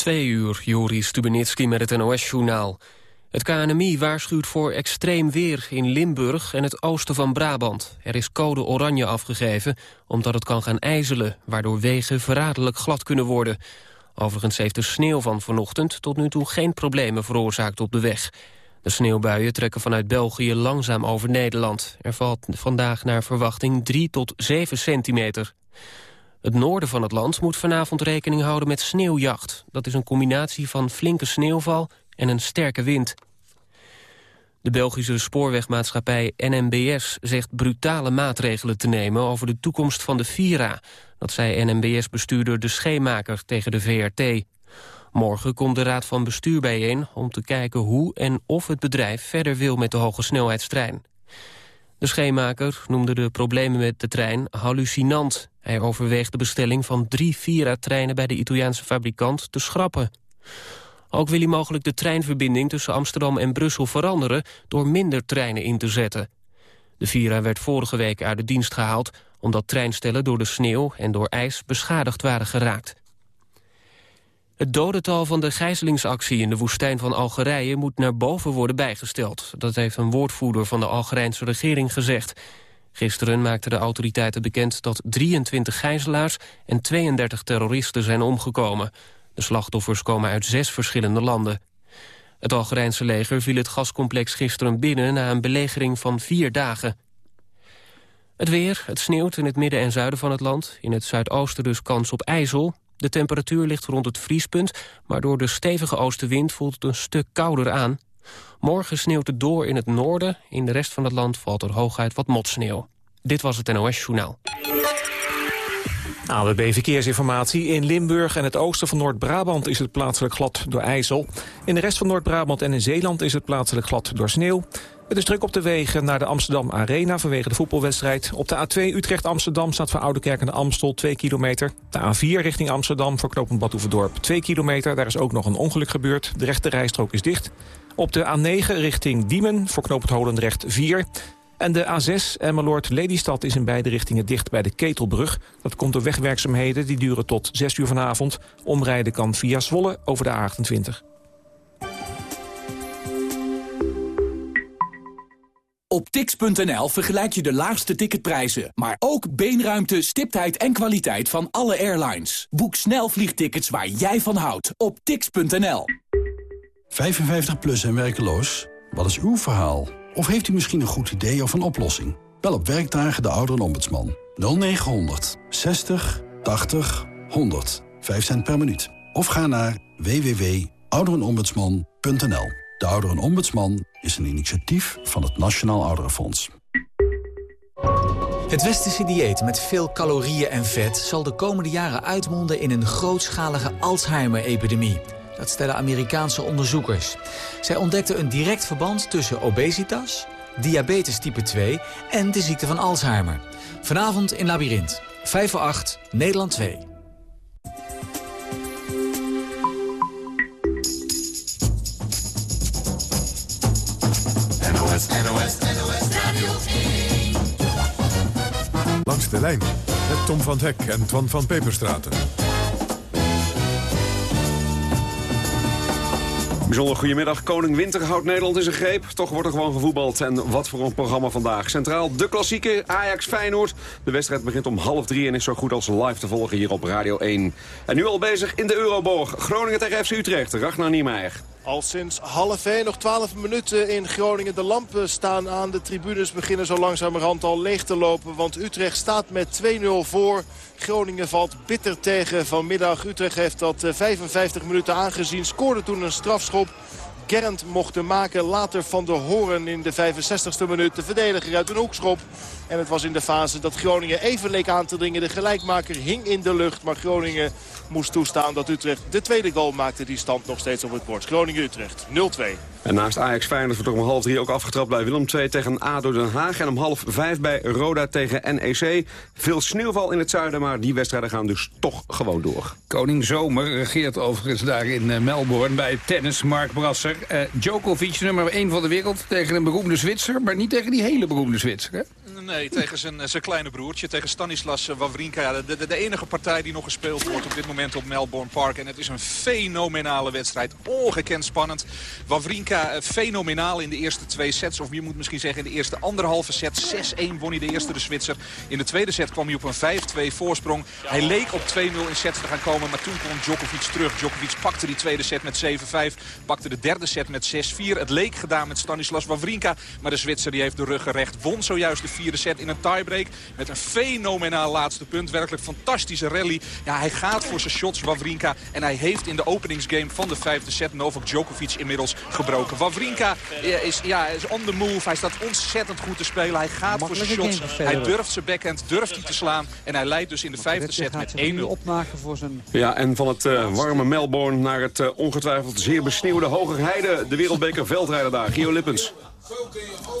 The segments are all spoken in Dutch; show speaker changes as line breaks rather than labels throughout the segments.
Twee uur, Juri Stubenitski met het NOS-journaal. Het KNMI waarschuwt voor extreem weer in Limburg en het oosten van Brabant. Er is code oranje afgegeven, omdat het kan gaan ijzelen... waardoor wegen verraderlijk glad kunnen worden. Overigens heeft de sneeuw van vanochtend tot nu toe geen problemen veroorzaakt op de weg. De sneeuwbuien trekken vanuit België langzaam over Nederland. Er valt vandaag naar verwachting 3 tot 7 centimeter. Het noorden van het land moet vanavond rekening houden met sneeuwjacht. Dat is een combinatie van flinke sneeuwval en een sterke wind. De Belgische spoorwegmaatschappij NMBS zegt brutale maatregelen te nemen over de toekomst van de Vira. Dat zei NMBS-bestuurder De Scheemaker tegen de VRT. Morgen komt de Raad van Bestuur bijeen om te kijken hoe en of het bedrijf verder wil met de hoge snelheidstrein. De scheenmaker noemde de problemen met de trein hallucinant. Hij overweegt de bestelling van drie Vira-treinen bij de Italiaanse fabrikant te schrappen. Ook wil hij mogelijk de treinverbinding tussen Amsterdam en Brussel veranderen... door minder treinen in te zetten. De Vira werd vorige week uit de dienst gehaald... omdat treinstellen door de sneeuw en door ijs beschadigd waren geraakt. Het dodental van de gijzelingsactie in de woestijn van Algerije... moet naar boven worden bijgesteld. Dat heeft een woordvoerder van de Algerijnse regering gezegd. Gisteren maakten de autoriteiten bekend dat 23 gijzelaars... en 32 terroristen zijn omgekomen. De slachtoffers komen uit zes verschillende landen. Het Algerijnse leger viel het gascomplex gisteren binnen... na een belegering van vier dagen. Het weer, het sneeuwt in het midden en zuiden van het land. In het zuidoosten dus kans op ijzel. De temperatuur ligt rond het vriespunt... maar door de stevige oostenwind voelt het een stuk kouder aan. Morgen sneeuwt het door in het noorden. In de rest van het land valt er hooguit wat motsneeuw. Dit was het NOS Journaal.
AWB Verkeersinformatie. In Limburg en het oosten van Noord-Brabant is het plaatselijk glad door ijzel. In de rest van Noord-Brabant en in Zeeland is het plaatselijk glad door sneeuw. Het is druk op de wegen naar de Amsterdam Arena vanwege de voetbalwedstrijd. Op de A2 Utrecht-Amsterdam staat voor Oudekerk en de Amstel 2 kilometer. De A4 richting Amsterdam voor knooppunt Badhoevedorp 2 kilometer. Daar is ook nog een ongeluk gebeurd. De rechte rijstrook is dicht. Op de A9 richting Diemen voor knooppunt Holendrecht 4. En de A6 Emmeloord-Lelystad is in beide richtingen dicht bij de Ketelbrug. Dat komt door wegwerkzaamheden, die duren tot 6 uur vanavond. Omrijden kan via Zwolle over de A28.
Op tix.nl vergelijk je de laagste ticketprijzen, maar ook beenruimte, stiptheid en kwaliteit van alle airlines. Boek snel vliegtickets waar jij van houdt op tix.nl.
55 plus en werkeloos? Wat is uw verhaal? Of heeft u misschien een goed idee of een oplossing? Bel op werkdagen de ouderenombudsman 0900 60 80 100. 5 cent per minuut. Of ga naar www.ouderenombudsman.nl. De Ouderenombudsman is een initiatief van het Nationaal Ouderenfonds.
Het westerse dieet met veel calorieën en vet... zal de komende jaren uitmonden in een grootschalige Alzheimer-epidemie. Dat stellen Amerikaanse onderzoekers. Zij ontdekten een direct verband tussen obesitas, diabetes type 2... en de ziekte van Alzheimer. Vanavond in Labyrinth. 5 voor 8, Nederland 2.
De lijn met Tom van Hek en Twan van Peperstraten.
Bijzonder goedemiddag. Koning Winter houdt Nederland in zijn greep. Toch wordt er gewoon gevoetbald. En wat voor een programma vandaag. Centraal de klassieke Ajax Feyenoord. De wedstrijd begint om half drie en is zo goed als live te volgen hier op Radio 1. En nu al bezig in de Euroborg. Groningen tegen FC Utrecht. Ragnar Niemeyer.
Al sinds half 1, nog 12 minuten in Groningen. De lampen staan aan. De tribunes beginnen zo langzamerhand al leeg te lopen. Want Utrecht staat met 2-0 voor. Groningen valt bitter tegen vanmiddag. Utrecht heeft dat 55 minuten aangezien. Scoorde toen een strafschop. Gernd mochten maken. Later Van de Horen in de 65ste minuut. De verdediger uit een hoekschop. En het was in de fase dat Groningen even leek aan te dringen. De gelijkmaker hing in de lucht. Maar Groningen moest toestaan dat Utrecht de tweede goal maakte. Die stand nog steeds op het bord. Groningen-Utrecht 0-2.
En naast Ajax Feyenoord wordt om half drie ook afgetrapt bij Willem II tegen ADO Den Haag. En om half vijf bij Roda tegen NEC. Veel sneeuwval in het zuiden, maar die wedstrijden gaan dus toch gewoon door.
Koning Zomer regeert overigens daar in eh, Melbourne bij tennis. Mark Brasser. Uh, Djokovic, nummer 1 van de wereld, tegen een beroemde Zwitser. Maar niet tegen die hele beroemde Zwitser, hè?
Nee, tegen zijn, zijn kleine broertje, tegen Stanislas Wawrinka. De, de, de, enige partij die nog gespeeld wordt op dit moment op Melbourne Park. En het is een fenomenale wedstrijd. Ongekend spannend. Wawrinka fenomenaal in de eerste twee sets. Of je moet misschien zeggen in de eerste anderhalve set. 6-1 won hij de eerste, de Zwitser. In de tweede set kwam hij op een 5-2 voorsprong. Hij leek op 2-0 in sets te gaan komen. Maar toen kwam Djokovic terug. Djokovic pakte die tweede set met 7-5. Pakte de derde set met 6-4. Het leek gedaan met Stanislas Wawrinka. Maar de Zwitser die heeft de rug gerecht. Won zojuist de vierde set in een tiebreak. Met een fenomenaal laatste punt. Werkelijk fantastische rally. Ja, hij gaat voor zijn shots, Wawrinka. En hij heeft in de openingsgame van de vijfde set Novak Djokovic inmiddels gebroken. Wawrinka is, ja, is on the move. Hij staat ontzettend goed te spelen. Hij gaat voor zijn shots. Hij durft zijn backhand, durft hij te slaan. En hij leidt dus in de vijfde set met 1-0.
Ja, en van het uh, warme Melbourne naar het uh, ongetwijfeld zeer besneeuwde Hogerheide. De wereldbeker veldrijder daar. Gio Lippens.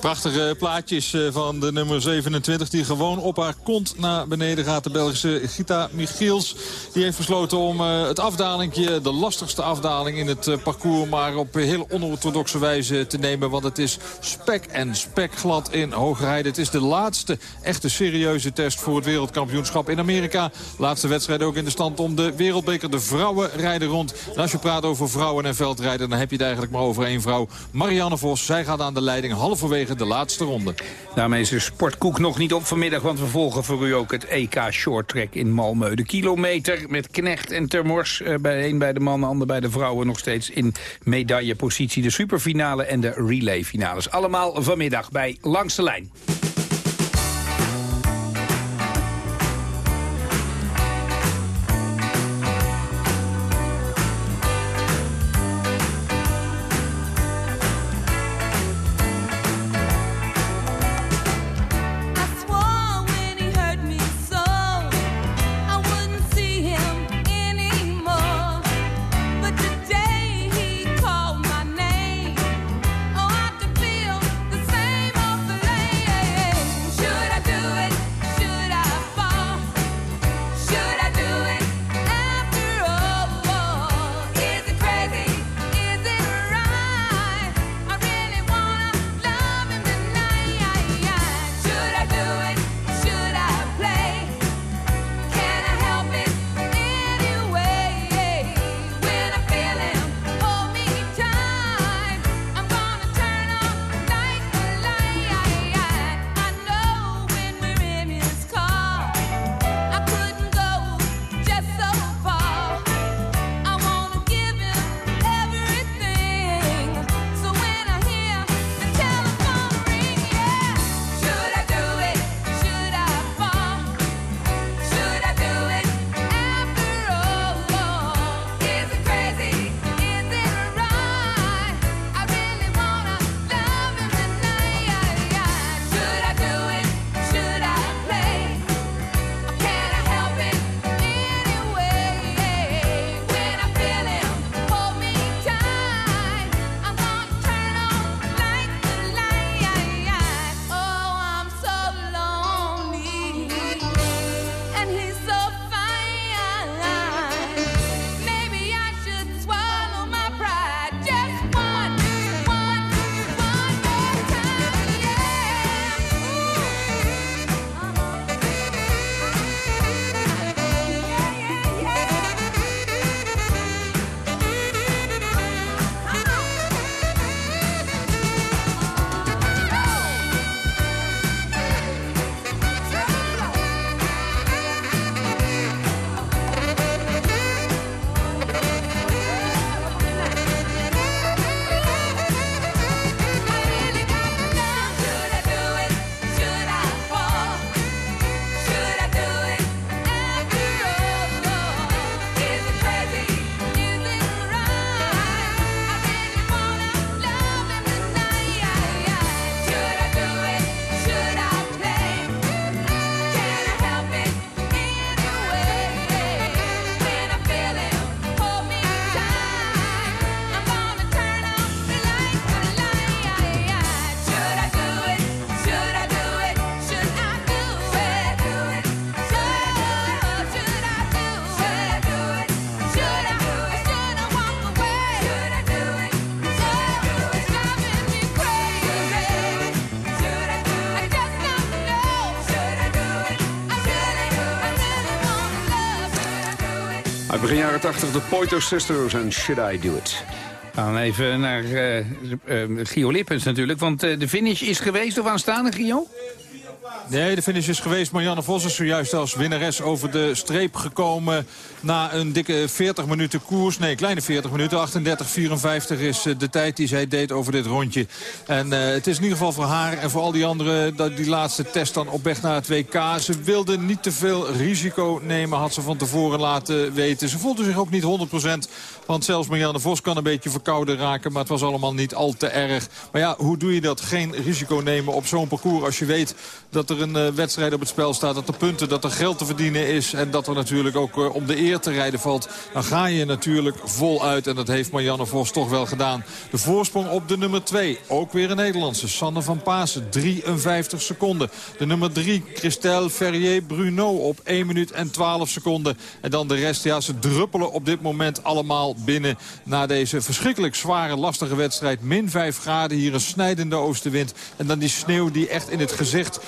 Prachtige plaatjes eh, van de nummer 27 die gewoon op haar kont naar beneden gaat. De Belgische Gita Michiels. Die heeft besloten om uh, het afdalingje, de lastigste afdaling in het uh, parcours... maar op heel onorthodoxe wijze te nemen. Want het is spek en spek glad in Hoogrijden. Het is de laatste echte serieuze test voor het wereldkampioenschap in Amerika. Laatste wedstrijd ook in de stand om de wereldbeker. De vrouwen rijden rond. En als je praat over vrouwen en veldrijden... dan heb je het eigenlijk maar over één vrouw. Marianne Vos, zij gaat aan de halverwege de laatste ronde.
Daarmee is de sportkoek nog niet op vanmiddag... want we volgen voor u ook het EK Short Track in Malmö. De kilometer met Knecht en Termors. Uh, bij een bij de mannen, ander bij de vrouwen... nog steeds in medaillepositie. De superfinale en de relayfinales. Allemaal vanmiddag bij Langs de Lijn.
Jaren 80 de Pointer Sisters en Should I Do It.
Gaan even naar uh, Gio Lippens natuurlijk, want uh, de finish is geweest of aanstaande, Gio?
Nee, de finish is geweest. Marianne Vos is zojuist als winnares over de streep gekomen... na een dikke 40 minuten koers. Nee, kleine 40 minuten. 38-54 is de tijd die zij deed over dit rondje. En uh, het is in ieder geval voor haar en voor al die anderen... dat die laatste test dan op weg naar het WK. Ze wilde niet te veel risico nemen, had ze van tevoren laten weten. Ze voelde zich ook niet 100%. Want zelfs Marianne Vos kan een beetje verkouden raken. Maar het was allemaal niet al te erg. Maar ja, hoe doe je dat? Geen risico nemen op zo'n parcours als je weet dat er een uh, wedstrijd op het spel staat. Dat er punten, dat er geld te verdienen is. En dat er natuurlijk ook uh, om de eer te rijden valt. Dan ga je natuurlijk voluit. En dat heeft Marianne Vos toch wel gedaan. De voorsprong op de nummer 2. Ook weer een Nederlandse. Sanne van Pasen. 53 seconden. De nummer 3. Christelle Ferrier-Bruno op 1 minuut en 12 seconden. En dan de rest. Ja, ze druppelen op dit moment allemaal binnen. Na deze verschrikkelijk zware, lastige wedstrijd. Min 5 graden. Hier een snijdende oostenwind. En dan die sneeuw die echt in het gezicht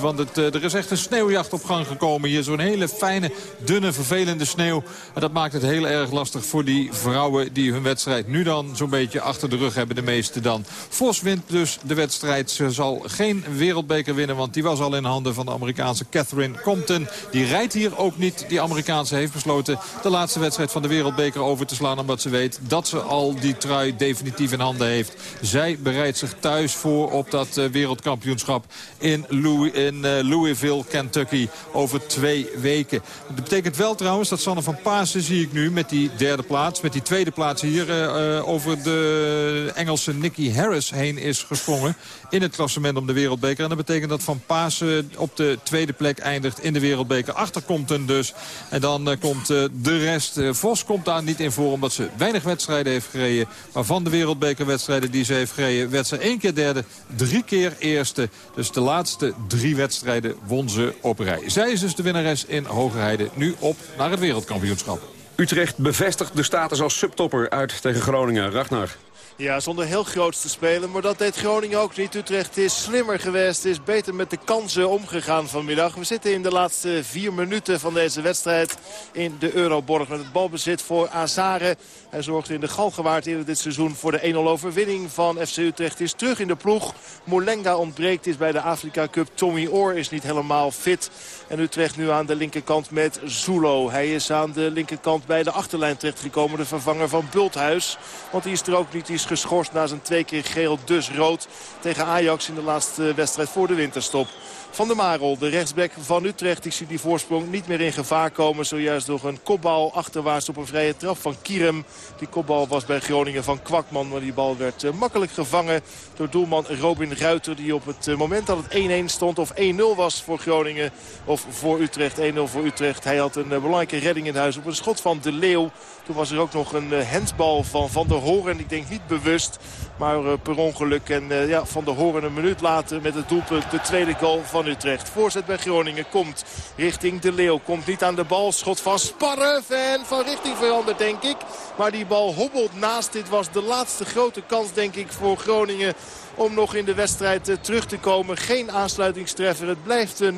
Want het, uh, er is echt een sneeuwjacht op gang gekomen. Hier zo'n hele fijne, dunne, vervelende sneeuw. En dat maakt het heel erg lastig voor die vrouwen die hun wedstrijd nu dan zo'n beetje achter de rug hebben. De meeste dan. Vos wint dus de wedstrijd. Ze zal geen wereldbeker winnen. Want die was al in handen van de Amerikaanse Catherine Compton. Die rijdt hier ook niet. Die Amerikaanse heeft besloten de laatste wedstrijd van de wereldbeker over te slaan. Omdat ze weet dat ze al die trui definitief in handen heeft. Zij bereidt zich thuis voor op dat uh, wereldkampioenschap in, In uh, Louisville, Kentucky over twee weken. Dat betekent wel trouwens dat Sanne van Pasen zie ik nu met die derde plaats. Met die tweede plaats hier uh, over de Engelse Nicky Harris heen is gesprongen. In het klassement om de wereldbeker. En dat betekent dat Van Pasen op de tweede plek eindigt in de wereldbeker. Achter komt een dus. En dan komt de rest. Vos komt daar niet in voor omdat ze weinig wedstrijden heeft gereden. Maar van de wereldbekerwedstrijden die ze heeft gereden... werd ze één keer derde, drie keer eerste. Dus de laatste drie wedstrijden won ze op rij. Zij is dus de winnares in Hogerheide. Nu op naar het wereldkampioenschap.
Utrecht bevestigt de status als subtopper uit tegen Groningen. Ragnar.
Ja, zonder heel groots te spelen. Maar dat deed Groningen ook niet. Utrecht is slimmer geweest. Is beter met de kansen omgegaan vanmiddag. We zitten in de laatste vier minuten van deze wedstrijd in de Euroborg. Met het balbezit voor Azare. Hij zorgde in de Galgenwaard eerder dit seizoen voor de 1-0 overwinning van FC Utrecht. Is terug in de ploeg. Molenga ontbreekt is bij de Afrika Cup. Tommy Oor is niet helemaal fit. En Utrecht nu aan de linkerkant met Zulo. Hij is aan de linkerkant bij de achterlijn terechtgekomen. De vervanger van Bulthuis. Want die is er ook niet. Die geschorst na zijn twee keer geel, dus rood. Tegen Ajax in de laatste wedstrijd voor de winterstop. Van der Marel, de rechtsback van Utrecht. Ik zie die voorsprong niet meer in gevaar komen. Zojuist door een kopbal achterwaarts op een vrije trap van Kierem. Die kopbal was bij Groningen van Kwakman. Maar die bal werd uh, makkelijk gevangen door doelman Robin Ruiter. Die op het uh, moment dat het 1-1 stond of 1-0 was voor Groningen. Of voor Utrecht, 1-0 voor Utrecht. Hij had een uh, belangrijke redding in huis op een schot van De Leeuw. Toen was er ook nog een hensbal van Van der Hoorn. Ik denk niet bewust, maar per ongeluk. En ja, Van der Hoorn een minuut later met het doelpunt de tweede goal van Utrecht. Voorzet bij Groningen komt richting De Leeuw. Komt niet aan de bal. Schot van Sparrev en van richting veranderd denk ik. Maar die bal hobbelt naast. Dit was de laatste grote kans denk ik voor Groningen om nog in de wedstrijd uh, terug te komen. Geen aansluitingstreffer. Het blijft uh,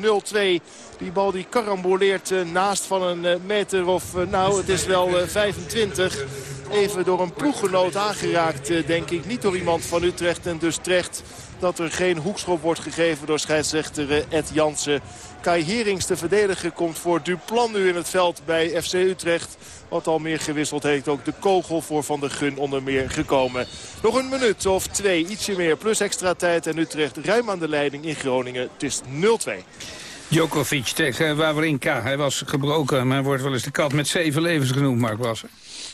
0-2. Die bal die karamboleert uh, naast van een meter of, nou het is wel 25. Even door een ploeggenoot aangeraakt denk ik. Niet door iemand van Utrecht en dus terecht dat er geen hoekschop wordt gegeven door scheidsrechter Ed Jansen. Kai Herings, de verdediger, komt voor Duplan nu in het veld bij FC Utrecht. Wat al meer gewisseld heeft. Ook de kogel voor Van der Gun onder meer gekomen. Nog een minuut of twee, ietsje meer. Plus extra tijd en Utrecht ruim aan de leiding in Groningen. Het is 0-2.
Djokovic tegen Wawrinka. Hij was gebroken, maar wordt wel eens de kat met zeven levens genoemd, Mark Wasser.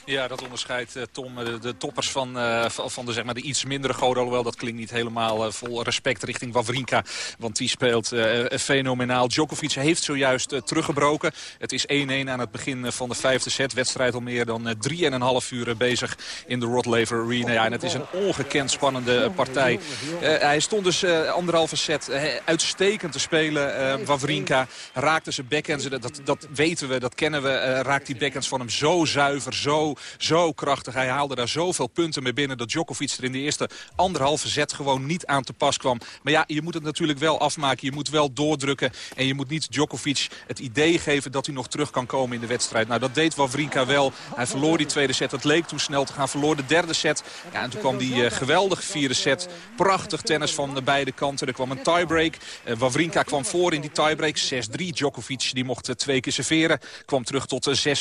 Ja, dat onderscheidt uh, Tom de, de, toppers van, uh, van de, zeg maar, de iets mindere goden. Alhoewel, dat klinkt niet helemaal vol respect richting Wawrinka. Want die speelt fenomenaal. Djokovic heeft zojuist teruggebroken. Het is 1-1 aan het begin van de vijfde set. Wedstrijd al meer dan 3,5 uur bezig in de Rod Laver Arena. Ja, en het is een ongekend spannende partij. hij stond dus anderhalve set uitstekend te spelen. Wawrinka. Raakte zijn backhands, dat, dat weten we, dat kennen we. Raakt die backhands van hem zo zuiver, zo, zo krachtig. Hij haalde daar zoveel punten mee binnen dat Djokovic er in de eerste anderhalve zet gewoon niet aan te pas kwam. Maar ja, je moet het natuurlijk wel afmaken. Je moet wel doordrukken. En je moet niet Djokovic het idee geven dat hij nog terug kan komen in de wedstrijd. Nou, dat deed Wawrinka wel. Hij verloor die tweede set. Het leek toen snel te gaan. Verloor de derde set. Ja, en toen kwam die uh, geweldige vierde set. Prachtig tennis van de beide kanten. Er kwam een tiebreak. Uh, Wawrinka kwam voor in die tiebreak. 6-3. Djokovic die mocht uh, twee keer serveren. Kwam terug tot 6-5.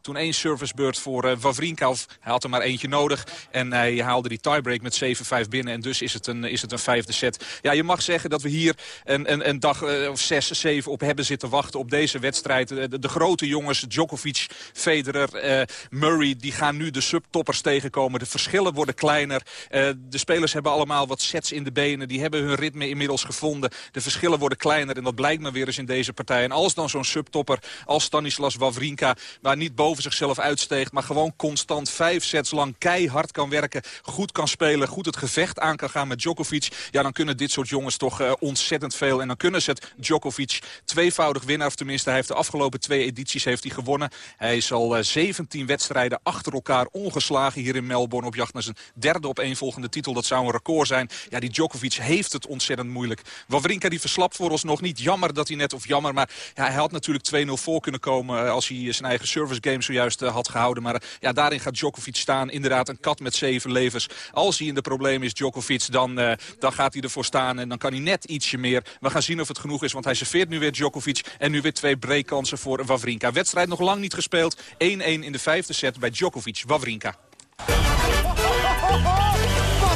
Toen één servicebeurt voor Wawrinka. Of hij had er maar eentje nodig. En hij haalde die tiebreak met 7-5 binnen. En dus is het, een, is het een vijfde set. Ja, je mag zeggen dat we hier een, een, een dag of 6, 7 op hebben zitten wachten op deze wedstrijd. De, de grote jongens, Djokovic, Federer, Murray, die gaan nu de subtoppers tegenkomen. De verschillen worden kleiner. De spelers hebben allemaal wat sets in de benen. Die hebben hun ritme inmiddels gevonden. De verschillen worden kleiner en dat blijkt maar weer eens in deze partij. En als dan zo'n subtopper als Stanislas Wawrinka... waar niet boven zichzelf uitsteegt, maar gewoon constant vijf sets lang keihard kan werken... goed kan spelen, goed het gevecht aan kan gaan met Djokovic... ja, dan kunnen dit soort jongens toch uh, ontzettend veel. En dan kunnen ze het Djokovic tweevoudig winnen. Of tenminste, hij heeft de afgelopen twee edities heeft hij gewonnen. Hij is al uh, eh, 17 wedstrijden achter elkaar ongeslagen hier in Melbourne... op jacht naar zijn derde op één volgende titel. Dat zou een record zijn. Ja, die Djokovic heeft het ontzettend moeilijk. Wawrinka die verslapt voor ons nog niet. Jammer dat hij net, of jammer, maar ja, hij had natuurlijk 2-0 voor kunnen komen... Eh, als hij zijn eigen service game zojuist had gehouden. Maar ja, daarin gaat Djokovic staan. Inderdaad, een kat met zeven levens. Als hij in de problemen is, Djokovic, dan, dan gaat hij ervoor staan. En dan kan hij net ietsje meer. We gaan zien of het genoeg is, want hij serveert nu weer Djokovic. En nu weer twee breakkansen voor Wawrinka. Wedstrijd nog lang niet gespeeld. 1-1 in de vijfde set bij Djokovic. Wawrinka.
Wat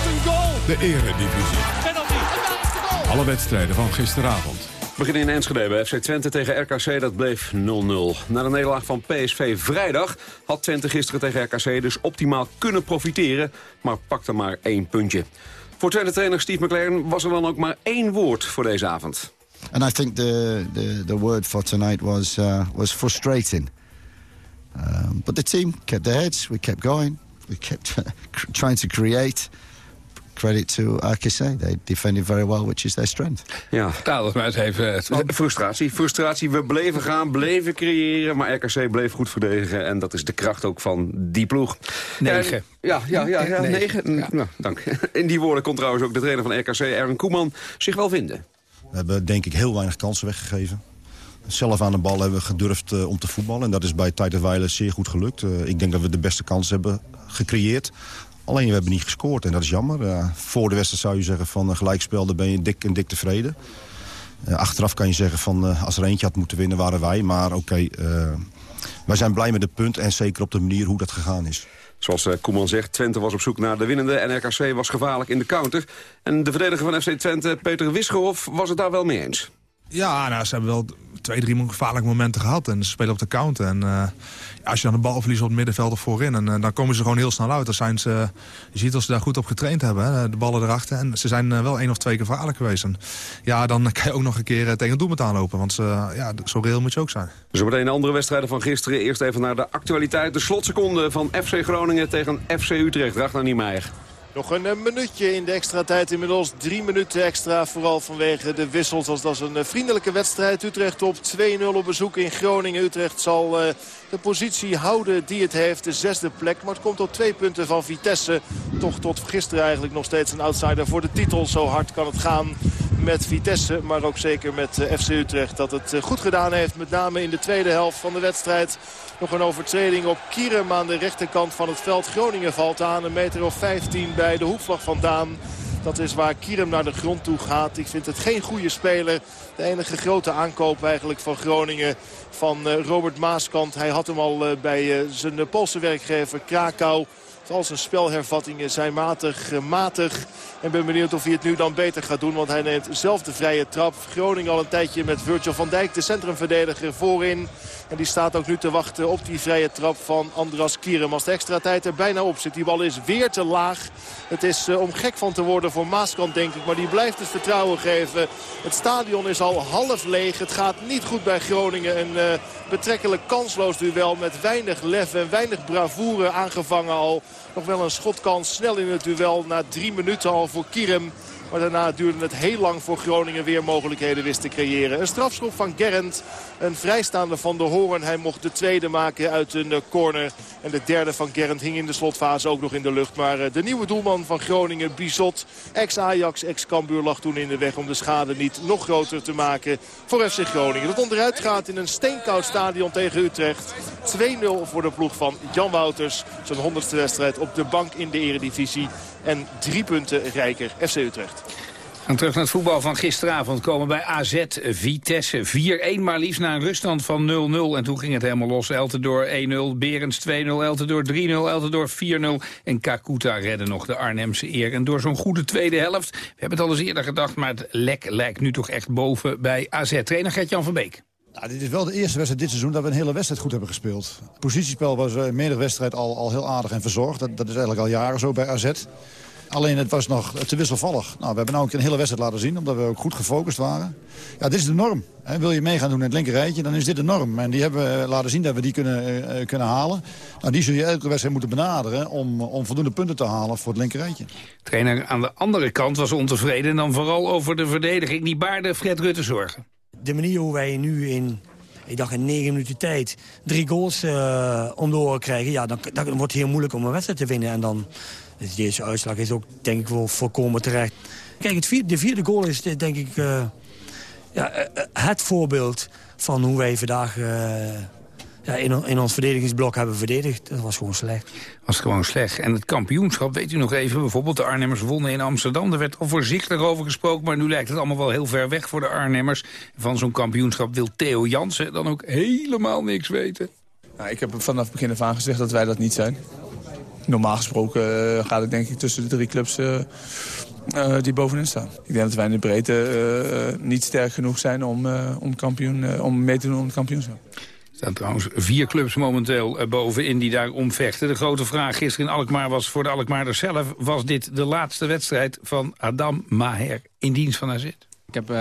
een goal! De eredivisie. Alle wedstrijden van gisteravond.
We beginnen in Enschede bij FC Twente tegen RKC. Dat bleef 0-0. Na de nederlaag van PSV vrijdag had Twente gisteren tegen RKC dus optimaal kunnen profiteren. Maar pakte maar één puntje. Voor Twente-trainer Steve McLaren was er dan ook maar één woord voor deze avond.
And I think the the, the word for tonight was uh, was frustrating. Um, but the team kept their heads. We kept going. We kept trying to create. Credit to RKC. They defended very well, which is their strength.
Ja,
maar eens even.
Frustratie, frustratie. We bleven gaan, bleven creëren, maar RKC bleef goed verdedigen. En dat is de kracht ook van die ploeg.
Negen.
ja, ja, ja, ja, negen. Ja. Nou, dank. In die woorden kon trouwens ook de trainer van RKC, Erwin Koeman, zich wel vinden.
We hebben denk ik heel weinig kansen weggegeven. Zelf aan de bal hebben we gedurfd uh, om te voetballen. En dat is bij Tijd Weilen zeer goed gelukt. Uh, ik denk dat we de beste kans hebben gecreëerd. Alleen we hebben niet gescoord en dat is jammer. Uh, voor de wedstrijd zou je zeggen van uh, gelijkspel, ben je dik en dik tevreden. Uh, achteraf kan je zeggen van als er eentje had moeten winnen waren wij. Maar oké, wij zijn blij met het punt en zeker op de manier hoe dat gegaan is.
Zoals Koeman zegt, Twente was op zoek naar de winnende en RKC was gevaarlijk in de counter. En de verdediger van FC Twente, Peter Wisgerhof, was het daar wel mee eens.
Ja, nou, ze hebben wel twee, drie gevaarlijke momenten gehad. En ze spelen op de counter. En uh, als je dan de bal verliest op het middenveld of voorin... En, uh, dan komen ze gewoon heel snel uit. Dan zijn ze, je ziet dat ze daar goed op getraind hebben, hè, de ballen erachter. En ze zijn uh, wel één of twee keer gevaarlijk geweest. En, ja, dan kan je ook nog een keer tegen het doelpunt aanlopen. Want ja, zo reëel moet je ook zijn.
Zometeen de andere wedstrijden van gisteren. Eerst even naar de actualiteit. De slotseconde van FC Groningen tegen FC Utrecht. Ragnar Niemeyer.
Nog een eh, minuutje in de extra tijd. Inmiddels drie minuten extra. Vooral vanwege de wissels. Als dat is een eh, vriendelijke wedstrijd. Utrecht op 2-0 op bezoek in Groningen. Utrecht zal eh, de positie houden die het heeft. De zesde plek. Maar het komt op twee punten van Vitesse. Toch tot gisteren eigenlijk nog steeds een outsider voor de titel. Zo hard kan het gaan met Vitesse. Maar ook zeker met FC Utrecht. Dat het goed gedaan heeft. Met name in de tweede helft van de wedstrijd. Nog een overtreding op Kierem aan de rechterkant van het veld. Groningen valt aan. Een meter of 15 bij de hoekvlag vandaan. Dat is waar Kierem naar de grond toe gaat. Ik vind het geen goede speler. De enige grote aankoop eigenlijk van Groningen van eh, Robert Maaskant. Hij had hem al eh, bij eh, zijn Poolse werkgever Krakau. Al zijn spelhervattingen zijn matig, matig. En ben benieuwd of hij het nu dan beter gaat doen. Want hij neemt zelf de vrije trap. Groningen al een tijdje met Virgil van Dijk, de centrumverdediger, voorin. En die staat ook nu te wachten op die vrije trap van Andras Kierem. Als de extra tijd er bijna op zit. Die bal is weer te laag. Het is uh, om gek van te worden voor Maaskant denk ik. Maar die blijft het vertrouwen geven. Het stadion is al half leeg. Het gaat niet goed bij Groningen. Een uh, betrekkelijk kansloos duel met weinig lef en weinig bravoure aangevangen al. Nog wel een schotkans snel in het duel na drie minuten al voor Kierem. Maar daarna duurde het heel lang voor Groningen weer mogelijkheden wist te creëren. Een strafschop van Gerrand. Een vrijstaande van de Hoorn. Hij mocht de tweede maken uit een corner. En de derde van Gerrand hing in de slotfase ook nog in de lucht. Maar de nieuwe doelman van Groningen, Bizot, ex-Ajax, ex-Cambuur, lag toen in de weg om de schade niet nog groter te maken voor FC Groningen. Dat onderuit gaat in een steenkoud stadion tegen Utrecht. 2-0 voor de ploeg van Jan Wouters. Zijn honderdste wedstrijd op de bank in de eredivisie. En drie punten rijker FC Utrecht.
En terug naar het voetbal van gisteravond komen bij AZ Vitesse 4-1 maar liefst na een ruststand van 0-0. En toen ging het helemaal los. Eltendoor 1-0, Berends 2-0, Eltendoor 3-0, Eltendoor 4-0. En Kakuta redde nog de Arnhemse eer. En door zo'n goede tweede helft, we hebben het al eens eerder gedacht... maar het lek lijkt nu toch echt boven bij AZ. Trainer Gert-Jan van Beek.
Nou, dit is wel de eerste wedstrijd dit seizoen dat we een hele wedstrijd goed hebben gespeeld. Het positiespel was in meerdere wedstrijd al, al heel aardig en verzorgd. Dat, dat is eigenlijk al jaren zo bij AZ. Alleen het was nog te wisselvallig. Nou, we hebben nou ook een hele wedstrijd laten zien, omdat we ook goed gefocust waren. Ja, dit is de norm. Wil je mee gaan doen in het linkerrijtje, dan is dit de norm. En die hebben we laten zien dat we die kunnen, uh, kunnen halen. Nou, die zul je elke wedstrijd moeten benaderen om, om voldoende punten te halen voor het linkerrijtje.
Trainer aan de andere kant was ontevreden en dan vooral over de verdediging. Die baarde Fred Rutte zorgen.
De manier hoe wij nu in ik dacht in negen minuten tijd drie goals uh, om de oren krijgen... Ja, dan, dan wordt het heel moeilijk om een wedstrijd te winnen. En dan deze uitslag is ook denk ik wel volkomen terecht. Kijk, het vierde, de vierde goal is denk ik uh, ja, het voorbeeld van hoe wij vandaag... Ja, in, in, ons verdedigingsblok hebben verdedigd. Dat was gewoon slecht.
was gewoon slecht. En het kampioenschap, weet u nog even... bijvoorbeeld de Arnhemmers wonnen in Amsterdam. Er werd al voorzichtig over gesproken... maar nu lijkt het allemaal wel heel ver weg voor de Arnhemmers. Van zo'n kampioenschap wil Theo Jansen dan ook helemaal niks weten.
Nou, ik heb vanaf het begin af aan gezegd dat wij dat niet zijn. Normaal gesproken uh, gaat het denk ik tussen de drie clubs uh, uh, die bovenin staan. Ik denk dat wij in de breedte niet sterk genoeg zijn om, om, kampioen, om mee te doen om het kampioenschap.
Er staan trouwens vier clubs momenteel bovenin die daar omvechten. De grote vraag gisteren in Alkmaar was voor de Alkmaarders zelf... was dit de laatste wedstrijd van Adam Maher in dienst van AZ?
Ik heb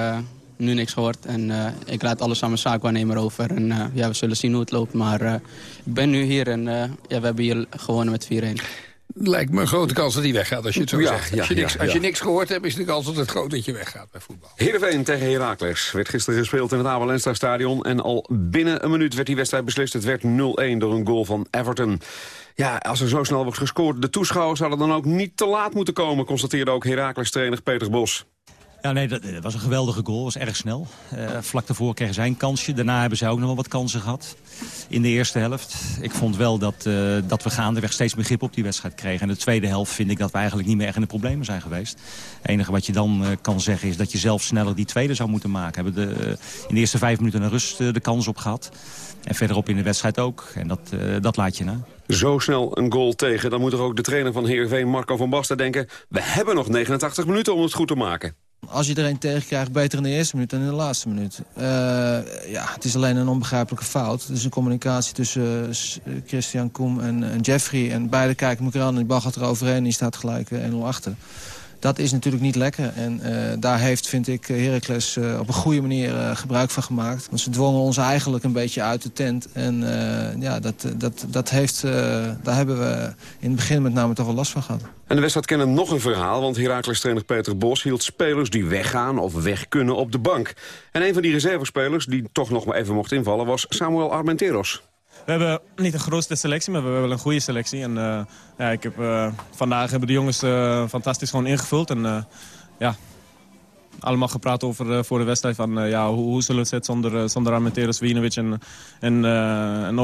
nu niks gehoord. En uh, ik laat alles aan mijn zaakwaarnemer over. En ja, we zullen zien hoe het loopt. Maar ik ben nu hier en ja, we hebben hier gewonnen met 4-1.
Lijkt me een grote kans dat hij weggaat, als je het zo ja, zegt. Als, je, niks, als je niks gehoord hebt, is de kans altijd groot dat je weggaat bij voetbal.
Heerenveen tegen Heracles werd gisteren gespeeld in het Abel stadion En al binnen een minuut werd die wedstrijd beslist. Het werd 0-1 door een goal van Everton. Ja, als er zo snel wordt gescoord, de toeschouwers zouden dan ook niet te laat moeten komen... constateerde ook Heracles-trainer Peter Bos.
Ja, nee, dat, was een geweldige goal. was erg snel. Uh, vlak daarvoor kregen zij een kansje. Daarna hebben zij ook nog wel wat kansen gehad in de eerste helft. Ik vond wel dat, uh, dat we gaandeweg steeds begrip op die wedstrijd kregen. En de tweede helft vind ik dat we eigenlijk niet meer echt in de problemen zijn geweest. Het enige wat je dan uh, kan zeggen is dat je zelf sneller die tweede zou moeten maken. Hebben de, in de eerste vijf minuten een rust de kans op gehad. En verderop in de wedstrijd ook. En dat, dat laat je na.
Zo snel een goal tegen. Dan moet er ook de trainer van Heerenveen, Marco van Basten, denken... we hebben nog 89 minuten om het goed te maken.
Als je er een tegen krijgt, beter in de eerste minuut dan in de laatste minuut. Uh, ja, het is alleen een onbegrijpelijke fout. Het is een communicatie tussen uh, Christian Koem en, en, Jeffrey. En beide kijken elkaar aan en die bal gaat er overheen en die staat gelijk 1-0 uh, achter. Dat is natuurlijk niet lekker. En uh, daar heeft, vind ik, Heracles uh, op een goede manier gebruik van gemaakt. Want ze dwongen ons eigenlijk een beetje uit de tent. En ja, dat, dat, dat heeft, daar hebben we in het begin met name toch wel last van gehad.
En de wedstrijd kennen nog een verhaal, want Heracles-trainer Peter Bos hield spelers die weggaan of weg kunnen op de bank. En een van die reservespelers die toch nog maar even mocht invallen was Samuel Armenteros.
We hebben niet een grootste selectie, maar we hebben wel een goede selectie. En uh, ja, ik heb, uh, vandaag hebben de jongens uh, fantastisch gewoon ingevuld. En ja, allemaal gepraat over voor de wedstrijd van ja, hoe, hoe zullen ze het zonder, zonder Armenteros, en, en, en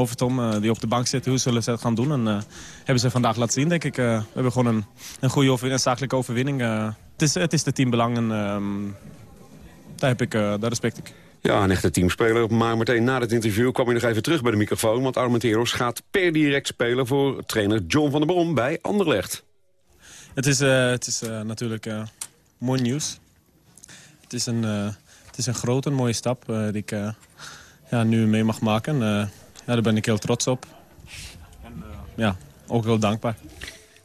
die op de bank zitten, hoe zullen ze het gaan doen. En hebben ze vandaag laten zien, denk ik. we hebben gewoon een, een goede een zakelijke overwinning. het, is, het is de teambelang en ehm, daar, heb ik, daar respect ik.
Ja, een echte teamspeler. Maar meteen na het interview kwam hij nog even terug bij de microfoon. Want Armenteros gaat per direct spelen voor trainer John van der Brom bij Anderlecht.
Het is, uh, het is uh, natuurlijk uh, mooi nieuws. Het is een, het is een grote mooie stap die ik ja, nu mee mag maken. ja, daar ben ik heel trots op. En ja, ook heel dankbaar.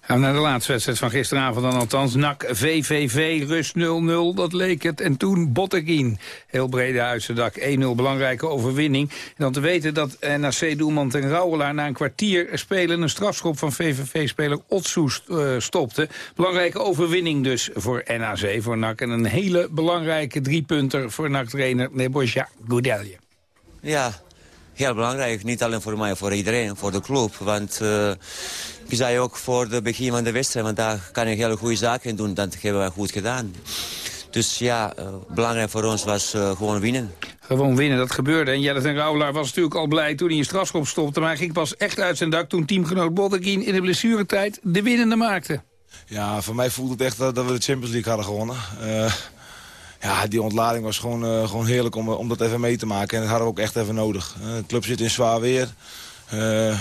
Gaan naar de laatste wedstrijd van gisteravond dan althans. NAC VVV, rust 0-0, dat leek het. En toen Botteguin, heel brede huizendak, 1-0 belangrijke overwinning. En dan te weten dat NAC-doelman ten Rauwelaar na een kwartier spelen... een strafschop van VVV-speler Otsu uh, stopte. Belangrijke overwinning dus voor NAC, voor NAC. En een hele belangrijke driepunter voor NAC-trainer Nebojsa Goudelje.
Ja, heel belangrijk. Niet alleen voor mij, voor iedereen, voor de club. Want uh, ik zei ook voor het begin van de wedstrijd, want daar kan ik hele goede zaken doen. Dat hebben wij goed gedaan. Dus ja, uh, belangrijk voor ons was uh, gewoon winnen.
Gewoon winnen, dat gebeurde. En Jelle en Rauwelaar was natuurlijk al blij toen hij een strafschop stopte. Maar hij ging pas echt uit zijn dak toen teamgenoot Botteguin in de blessuretijd de winnende maakte.
Ja, voor mij voelde het echt dat, dat we de Champions League hadden gewonnen. Uh, ja, die ontlading was gewoon, uh, gewoon heerlijk om, om dat even mee te maken. En dat hadden we ook echt even nodig. Uh, de club zit in zwaar weer. Uh,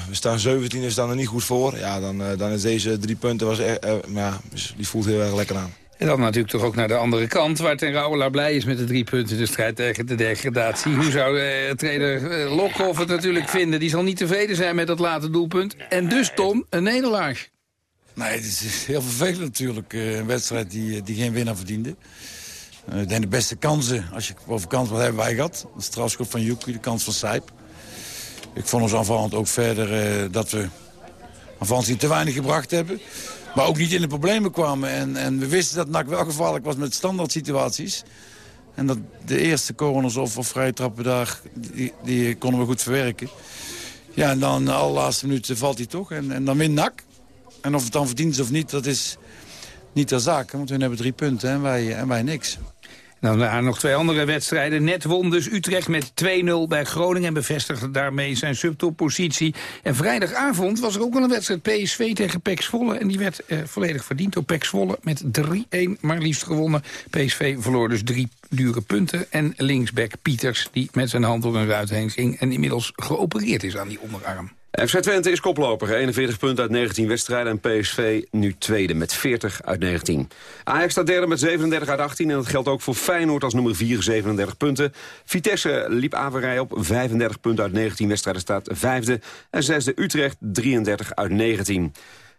we staan 17 en staan er niet goed voor. Ja, dan, dan is deze drie punten, was echt, ja, die voelt heel erg lekker aan.
En dan natuurlijk toch ook naar de andere kant, waar Ten Rauwelaar blij is met de drie punten. De strijd tegen de degradatie. Hoe zou trainer Lokhoff het natuurlijk vinden? Die zal niet tevreden zijn met dat late doelpunt. En dus, Tom, een nederlaag.
Nee, het is heel vervelend natuurlijk. Een wedstrijd die, die geen winnaar verdiende. Ik denk de beste kansen, als je over kans wat hebben wij gehad. De strafschop van Yuki, de kans van Sijp. Ik vond ons aanvallend ook verder uh, dat we aanvallend te weinig gebracht hebben. Maar ook niet in de problemen kwamen. En, en we wisten dat NAC wel gevaarlijk was met standaard situaties. En dat de eerste corners of, of vrije trappen daar, die, die konden we goed verwerken. Ja, en dan de allerlaatste minuten valt hij toch. En, en dan wint NAC. En of het dan verdient is of niet, dat is niet ter zake. Want we hebben drie punten en wij, en wij niks.
Nou, daarna nog twee andere wedstrijden. Net won dus Utrecht met 2-0 bij Groningen... en bevestigde daarmee zijn subtoppositie. En vrijdagavond was er ook wel een wedstrijd PSV tegen PEC Zwolle... en die werd eh, volledig verdiend door PEC Zwolle met 3-1 maar liefst gewonnen. PSV verloor dus drie dure punten. En linksback Pieters, die met zijn hand door een ruit heen ging... en inmiddels geopereerd is aan die onderarm.
FC Twente is koploper, 41 punten uit 19 wedstrijden... en PSV nu tweede met 40 uit 19. Ajax staat derde met 37 uit 18 en dat geldt ook voor Feyenoord als nummer 4, 37 punten. Vitesse liep averij op, 35 punten uit 19 wedstrijden staat vijfde... en zesde Utrecht 33 uit 19.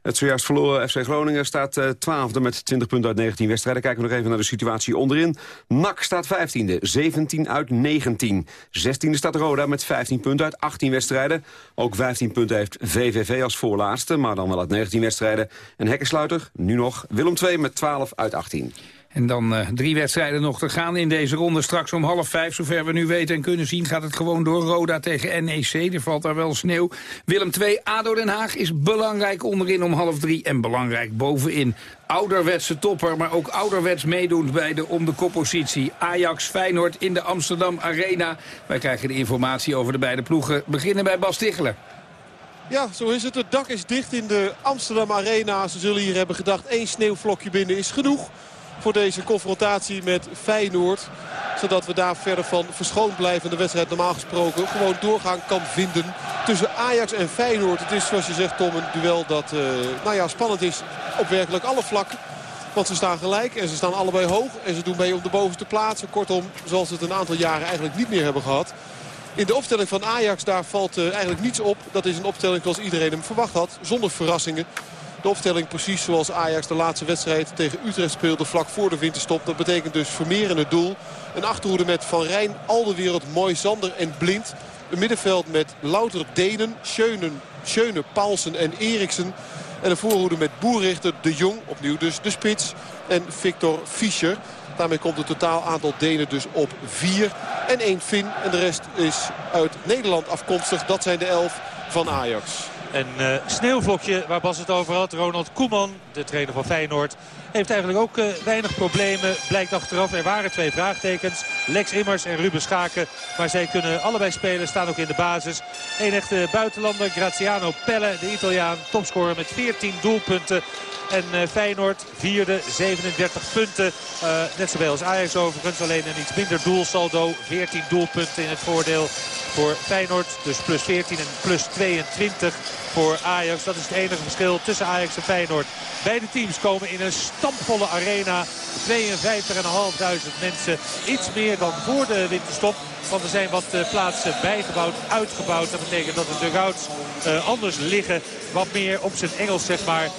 Het zojuist verloren FC Groningen staat uh, twaalfde met 20 punten uit 19 wedstrijden. Kijken we nog even naar de situatie onderin. NAC staat 15e, 17 uit 19. 16e staat Roda met 15 punten uit 18 wedstrijden. Ook 15 punten heeft VVV als voorlaatste, maar dan wel uit 19 wedstrijden. En Hekkensluiter, nu nog Willem II met 12 uit 18.
En dan uh, drie wedstrijden nog te gaan in deze ronde. Straks om half vijf, zover we nu weten en kunnen zien... gaat het gewoon door Roda tegen NEC. Er valt daar wel sneeuw. Willem 2, ADO Den Haag is belangrijk onderin om half drie... en belangrijk bovenin. Ouderwetse topper, maar ook ouderwets meedoen bij de om de koppositie. Ajax Feyenoord in de Amsterdam Arena. Wij krijgen de informatie over de beide ploegen. Beginnen bij Bas Tichelen.
Ja, zo is het. Het dak is dicht in de Amsterdam Arena. Ze zullen hier hebben gedacht, één sneeuwvlokje binnen is genoeg voor deze confrontatie met Feyenoord. Zodat we daar verder van verschoond blijven. De wedstrijd normaal gesproken gewoon doorgaan kan vinden tussen Ajax en Feyenoord. Het is zoals je zegt Tom een duel dat uh, nou ja, spannend is op werkelijk alle vlakken. Want ze staan gelijk en ze staan allebei hoog. En ze doen mee om de bovenste plaatsen. Kortom, zoals ze het een aantal jaren eigenlijk niet meer hebben gehad. In de opstelling van Ajax daar valt uh, eigenlijk niets op. Dat is een opstelling zoals iedereen hem verwacht had. Zonder verrassingen. De opstelling precies zoals Ajax de laatste wedstrijd tegen Utrecht speelde vlak voor de winterstop. Dat betekent dus Vermeer in het doel. Een achterhoede met Van Rijn, Alderwereld, Mooi Zander en Blind. Een middenveld met louter Denen, Schönen, Schöne, Paulsen en Eriksen. En een voorhoede met Boerrichter, De Jong, opnieuw dus de spits. En Victor Fischer. Daarmee komt het totaal aantal Denen dus op vier. En één Fin. En de rest is uit Nederland afkomstig. Dat zijn de elf van Ajax.
Een uh, sneeuwvlokje waar Bas het over had. Ronald Koeman, de trainer van Feyenoord, heeft eigenlijk ook uh, weinig problemen. Blijkt achteraf, er waren twee vraagtekens. Lex Immers en Ruben Schaken. Maar zij kunnen allebei spelen, staan ook in de basis. Een echte buitenlander, Graziano Pelle, de Italiaan. Topscorer met 14 doelpunten. En uh, Feyenoord vierde, 37 punten. Net zoveel als Ajax overigens. Alleen een iets minder doelsaldo. 14 doelpunten in het voordeel voor Feyenoord. Dus plus 14 en plus 22 voor Ajax. Dat is het enige verschil tussen Ajax en Feyenoord. Beide teams komen in een stampvolle arena. 52.500 mensen. Iets meer dan voor de winterstop. Want er zijn wat plaatsen bijgebouwd, uitgebouwd. Dat betekent dat de dugouts anders liggen. Wat meer op zijn Engels zeg maar.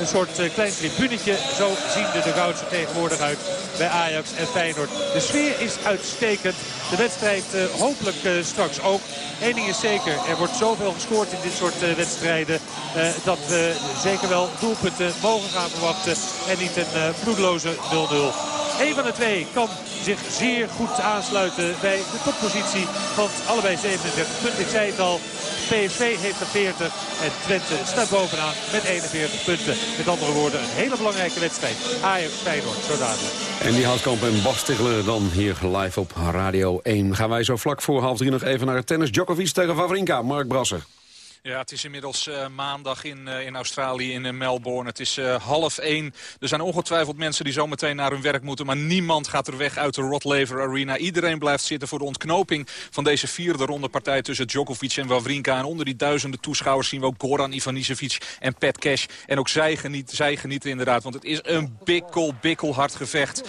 een soort klein tribunetje. Zo zien de dugouts er tegenwoordig uit bij Ajax en Feyenoord. De sfeer is uitstekend. De wedstrijd hopelijk straks ook. Eén ding is zeker, er wordt zoveel gescoord in dit soort wedstrijden. dat we zeker wel doelpunten mogen gaan verwachten. En niet een bloedloze 0-0. Een van de twee kan zich zeer goed aansluiten bij de toppositie. van allebei 37 punten. Ik zei het al, PSV heeft er 40 en Twente staat bovenaan met 41 punten. Met andere woorden, een hele belangrijke wedstrijd. Ajax Feyenoord, zo dadelijk.
En die Houtkamp en Bas Stigler dan hier live op Radio 1. Gaan wij zo vlak voor half drie nog even naar het tennis. Djokovic tegen Wawrinka, Mark Brasser.
Ja, het is inmiddels uh, maandag in, uh, in Australië, in uh, Melbourne. Het is half één. Er zijn ongetwijfeld mensen die zo meteen naar hun werk moeten. Maar niemand gaat er weg uit de Rod Laver Arena. Iedereen blijft zitten voor de ontknoping van deze vierde ronde partij tussen Djokovic en Wawrinka. En onder die duizenden toeschouwers zien we ook Goran Ivanisevic en Pat Cash. En ook zij, geniet, zij genieten inderdaad, want het is een bikkel, bikkel hard gevecht.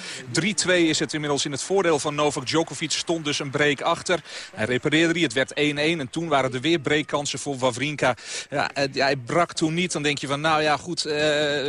3-2 is het inmiddels in het voordeel van Novak Djokovic. Stond dus een break achter. Hij repareerde die. Het werd 1-1 en toen waren er weer breakkansen voor Wawrinka. Ja, hij brak toen niet. Dan denk je van, nou ja, goed. Uh,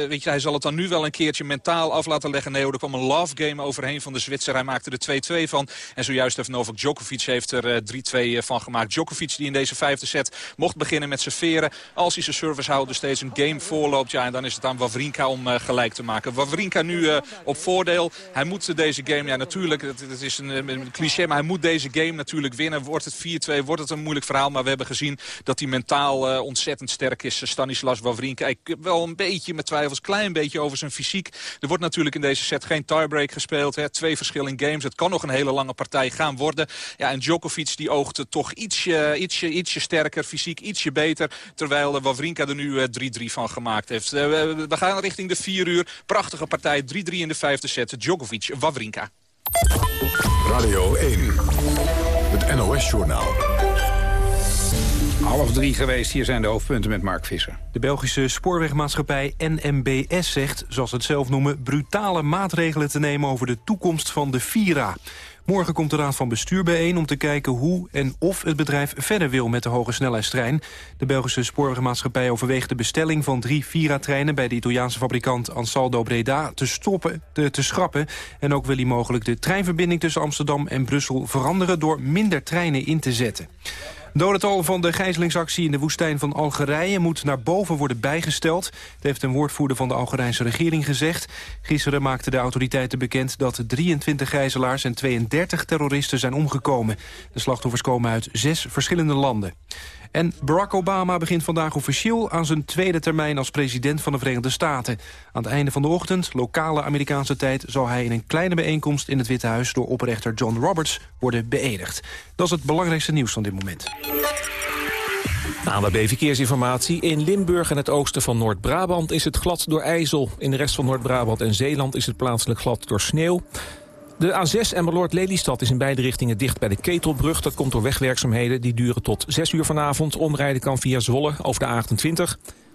weet je, hij zal het dan nu wel een keertje mentaal af laten leggen. Nee, er kwam een love game overheen van de Zwitser. Hij maakte er 2-2 van. En zojuist heeft Novak Djokovic heeft er 3-2 eh, van gemaakt. Djokovic die in deze vijfde set mocht beginnen met serveren. Als hij zijn service houdt, dus steeds een game voorloopt. Ja, en dan is het aan Wawrinka om gelijk te maken. Wawrinka nu op voordeel. Hij moet deze game, ja natuurlijk, het, het is een, een, cliché, maar hij moet deze game natuurlijk winnen. Wordt het 4-2, wordt het een moeilijk verhaal. Maar we hebben gezien dat hij mentaal uh, ontzettend sterk is. Stanislas Wawrinka. Ik heb wel een beetje met twijfels, klein beetje over zijn fysiek. Er wordt natuurlijk in deze set geen tiebreak gespeeld. Hè. Twee verschillende games. Het kan nog een hele lange partij gaan worden. Ja, en Djokovic die oogte toch ietsje, ietsje, ietsje sterker, fysiek ietsje beter. Terwijl Wawrinka er nu 3-3 uh, van gemaakt heeft. We gaan richting de 4 uur. Prachtige partij. 3-3 in de vijfde set. Djokovic, Wawrinka.
Radio 1. Het NOS-journaal.
Half drie geweest, hier zijn de hoofdpunten met Mark Visser. De Belgische spoorwegmaatschappij NMBS zegt, zoals het zelf noemen... brutale maatregelen te nemen over de toekomst van de Vira. Morgen komt de Raad van Bestuur bijeen om te kijken hoe en of het bedrijf verder wil met de hoge snelheidstrein. De Belgische spoorwegmaatschappij overweegt de bestelling van drie Vira-treinen bij de Italiaanse fabrikant Ansaldo Breda te stoppen, te, te schrappen. En ook wil hij mogelijk de treinverbinding tussen Amsterdam en Brussel veranderen door minder treinen in te zetten. Dodental van de gijzelingsactie in de woestijn van Algerije moet naar boven worden bijgesteld. Dat heeft een woordvoerder van de Algerijnse regering gezegd. Gisteren maakten de autoriteiten bekend dat 23 gijzelaars en 32 terroristen zijn omgekomen. De slachtoffers komen uit zes verschillende landen. En Barack Obama begint vandaag officieel aan zijn tweede termijn als president van de Verenigde Staten. Aan het einde van de ochtend, lokale Amerikaanse tijd, zal hij in een kleine bijeenkomst in het Witte Huis door oprechter John Roberts worden beëdigd. Dat is het belangrijkste nieuws van dit moment.
ANWB Verkeersinformatie. In Limburg en het oosten van Noord-Brabant is het glad door ijzel. In de rest van Noord-Brabant en Zeeland is het plaatselijk glad door sneeuw. De A6 Emmeloord-Lelystad is in beide richtingen dicht bij de Ketelbrug. Dat komt door wegwerkzaamheden. Die duren tot 6 uur vanavond. Omrijden kan via Zwolle over de A28.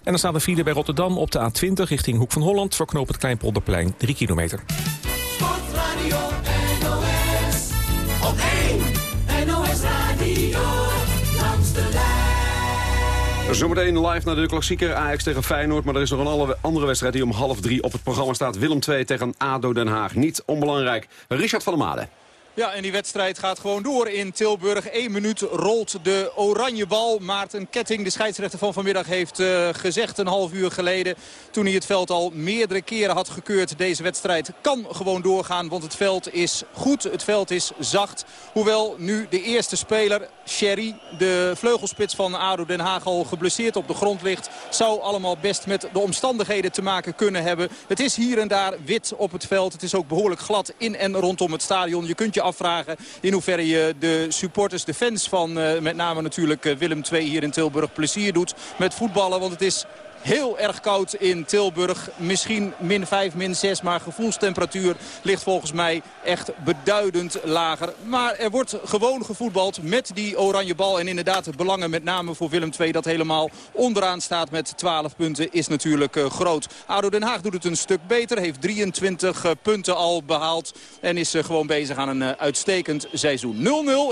En dan staat een file bij Rotterdam op de A20 richting Hoek van Holland... voor knoop het Kleinpolderplein 3 kilometer.
Zometeen live naar de klassieker Ajax tegen Feyenoord. Maar er is nog een andere wedstrijd die om half drie op het programma staat. Willem II tegen ADO Den Haag. Niet onbelangrijk. Richard van der Made.
Ja, en die wedstrijd gaat gewoon door in Tilburg. Eén minuut rolt de oranje bal. Maarten Ketting, de scheidsrechter van vanmiddag, heeft uh, gezegd een half uur geleden... toen hij het veld al meerdere keren had gekeurd. Deze wedstrijd kan gewoon doorgaan, want het veld is goed. Het veld is zacht. Hoewel nu de eerste speler, Sherry, de vleugelspits van ADO Den Haag... al geblesseerd op de grond ligt. Zou allemaal best met de omstandigheden te maken kunnen hebben. Het is hier en daar wit op het veld. Het is ook behoorlijk glad in en rondom het stadion. Je kunt je afvragen in hoeverre je de supporters, de fans van uh, met name natuurlijk uh, Willem II hier in Tilburg plezier doet met voetballen. Want het is heel erg koud in Tilburg. Misschien min 5, min 6. Maar gevoelstemperatuur ligt volgens mij echt beduidend lager. Maar er wordt gewoon gevoetbald met die oranje bal. En inderdaad het belangen met name voor Willem II dat helemaal onderaan staat met 12 punten is natuurlijk uh, groot. ADO Den Haag doet het een stuk beter. Heeft 23 uh, punten al behaald. En is uh, gewoon bezig aan een uitstekend seizoen.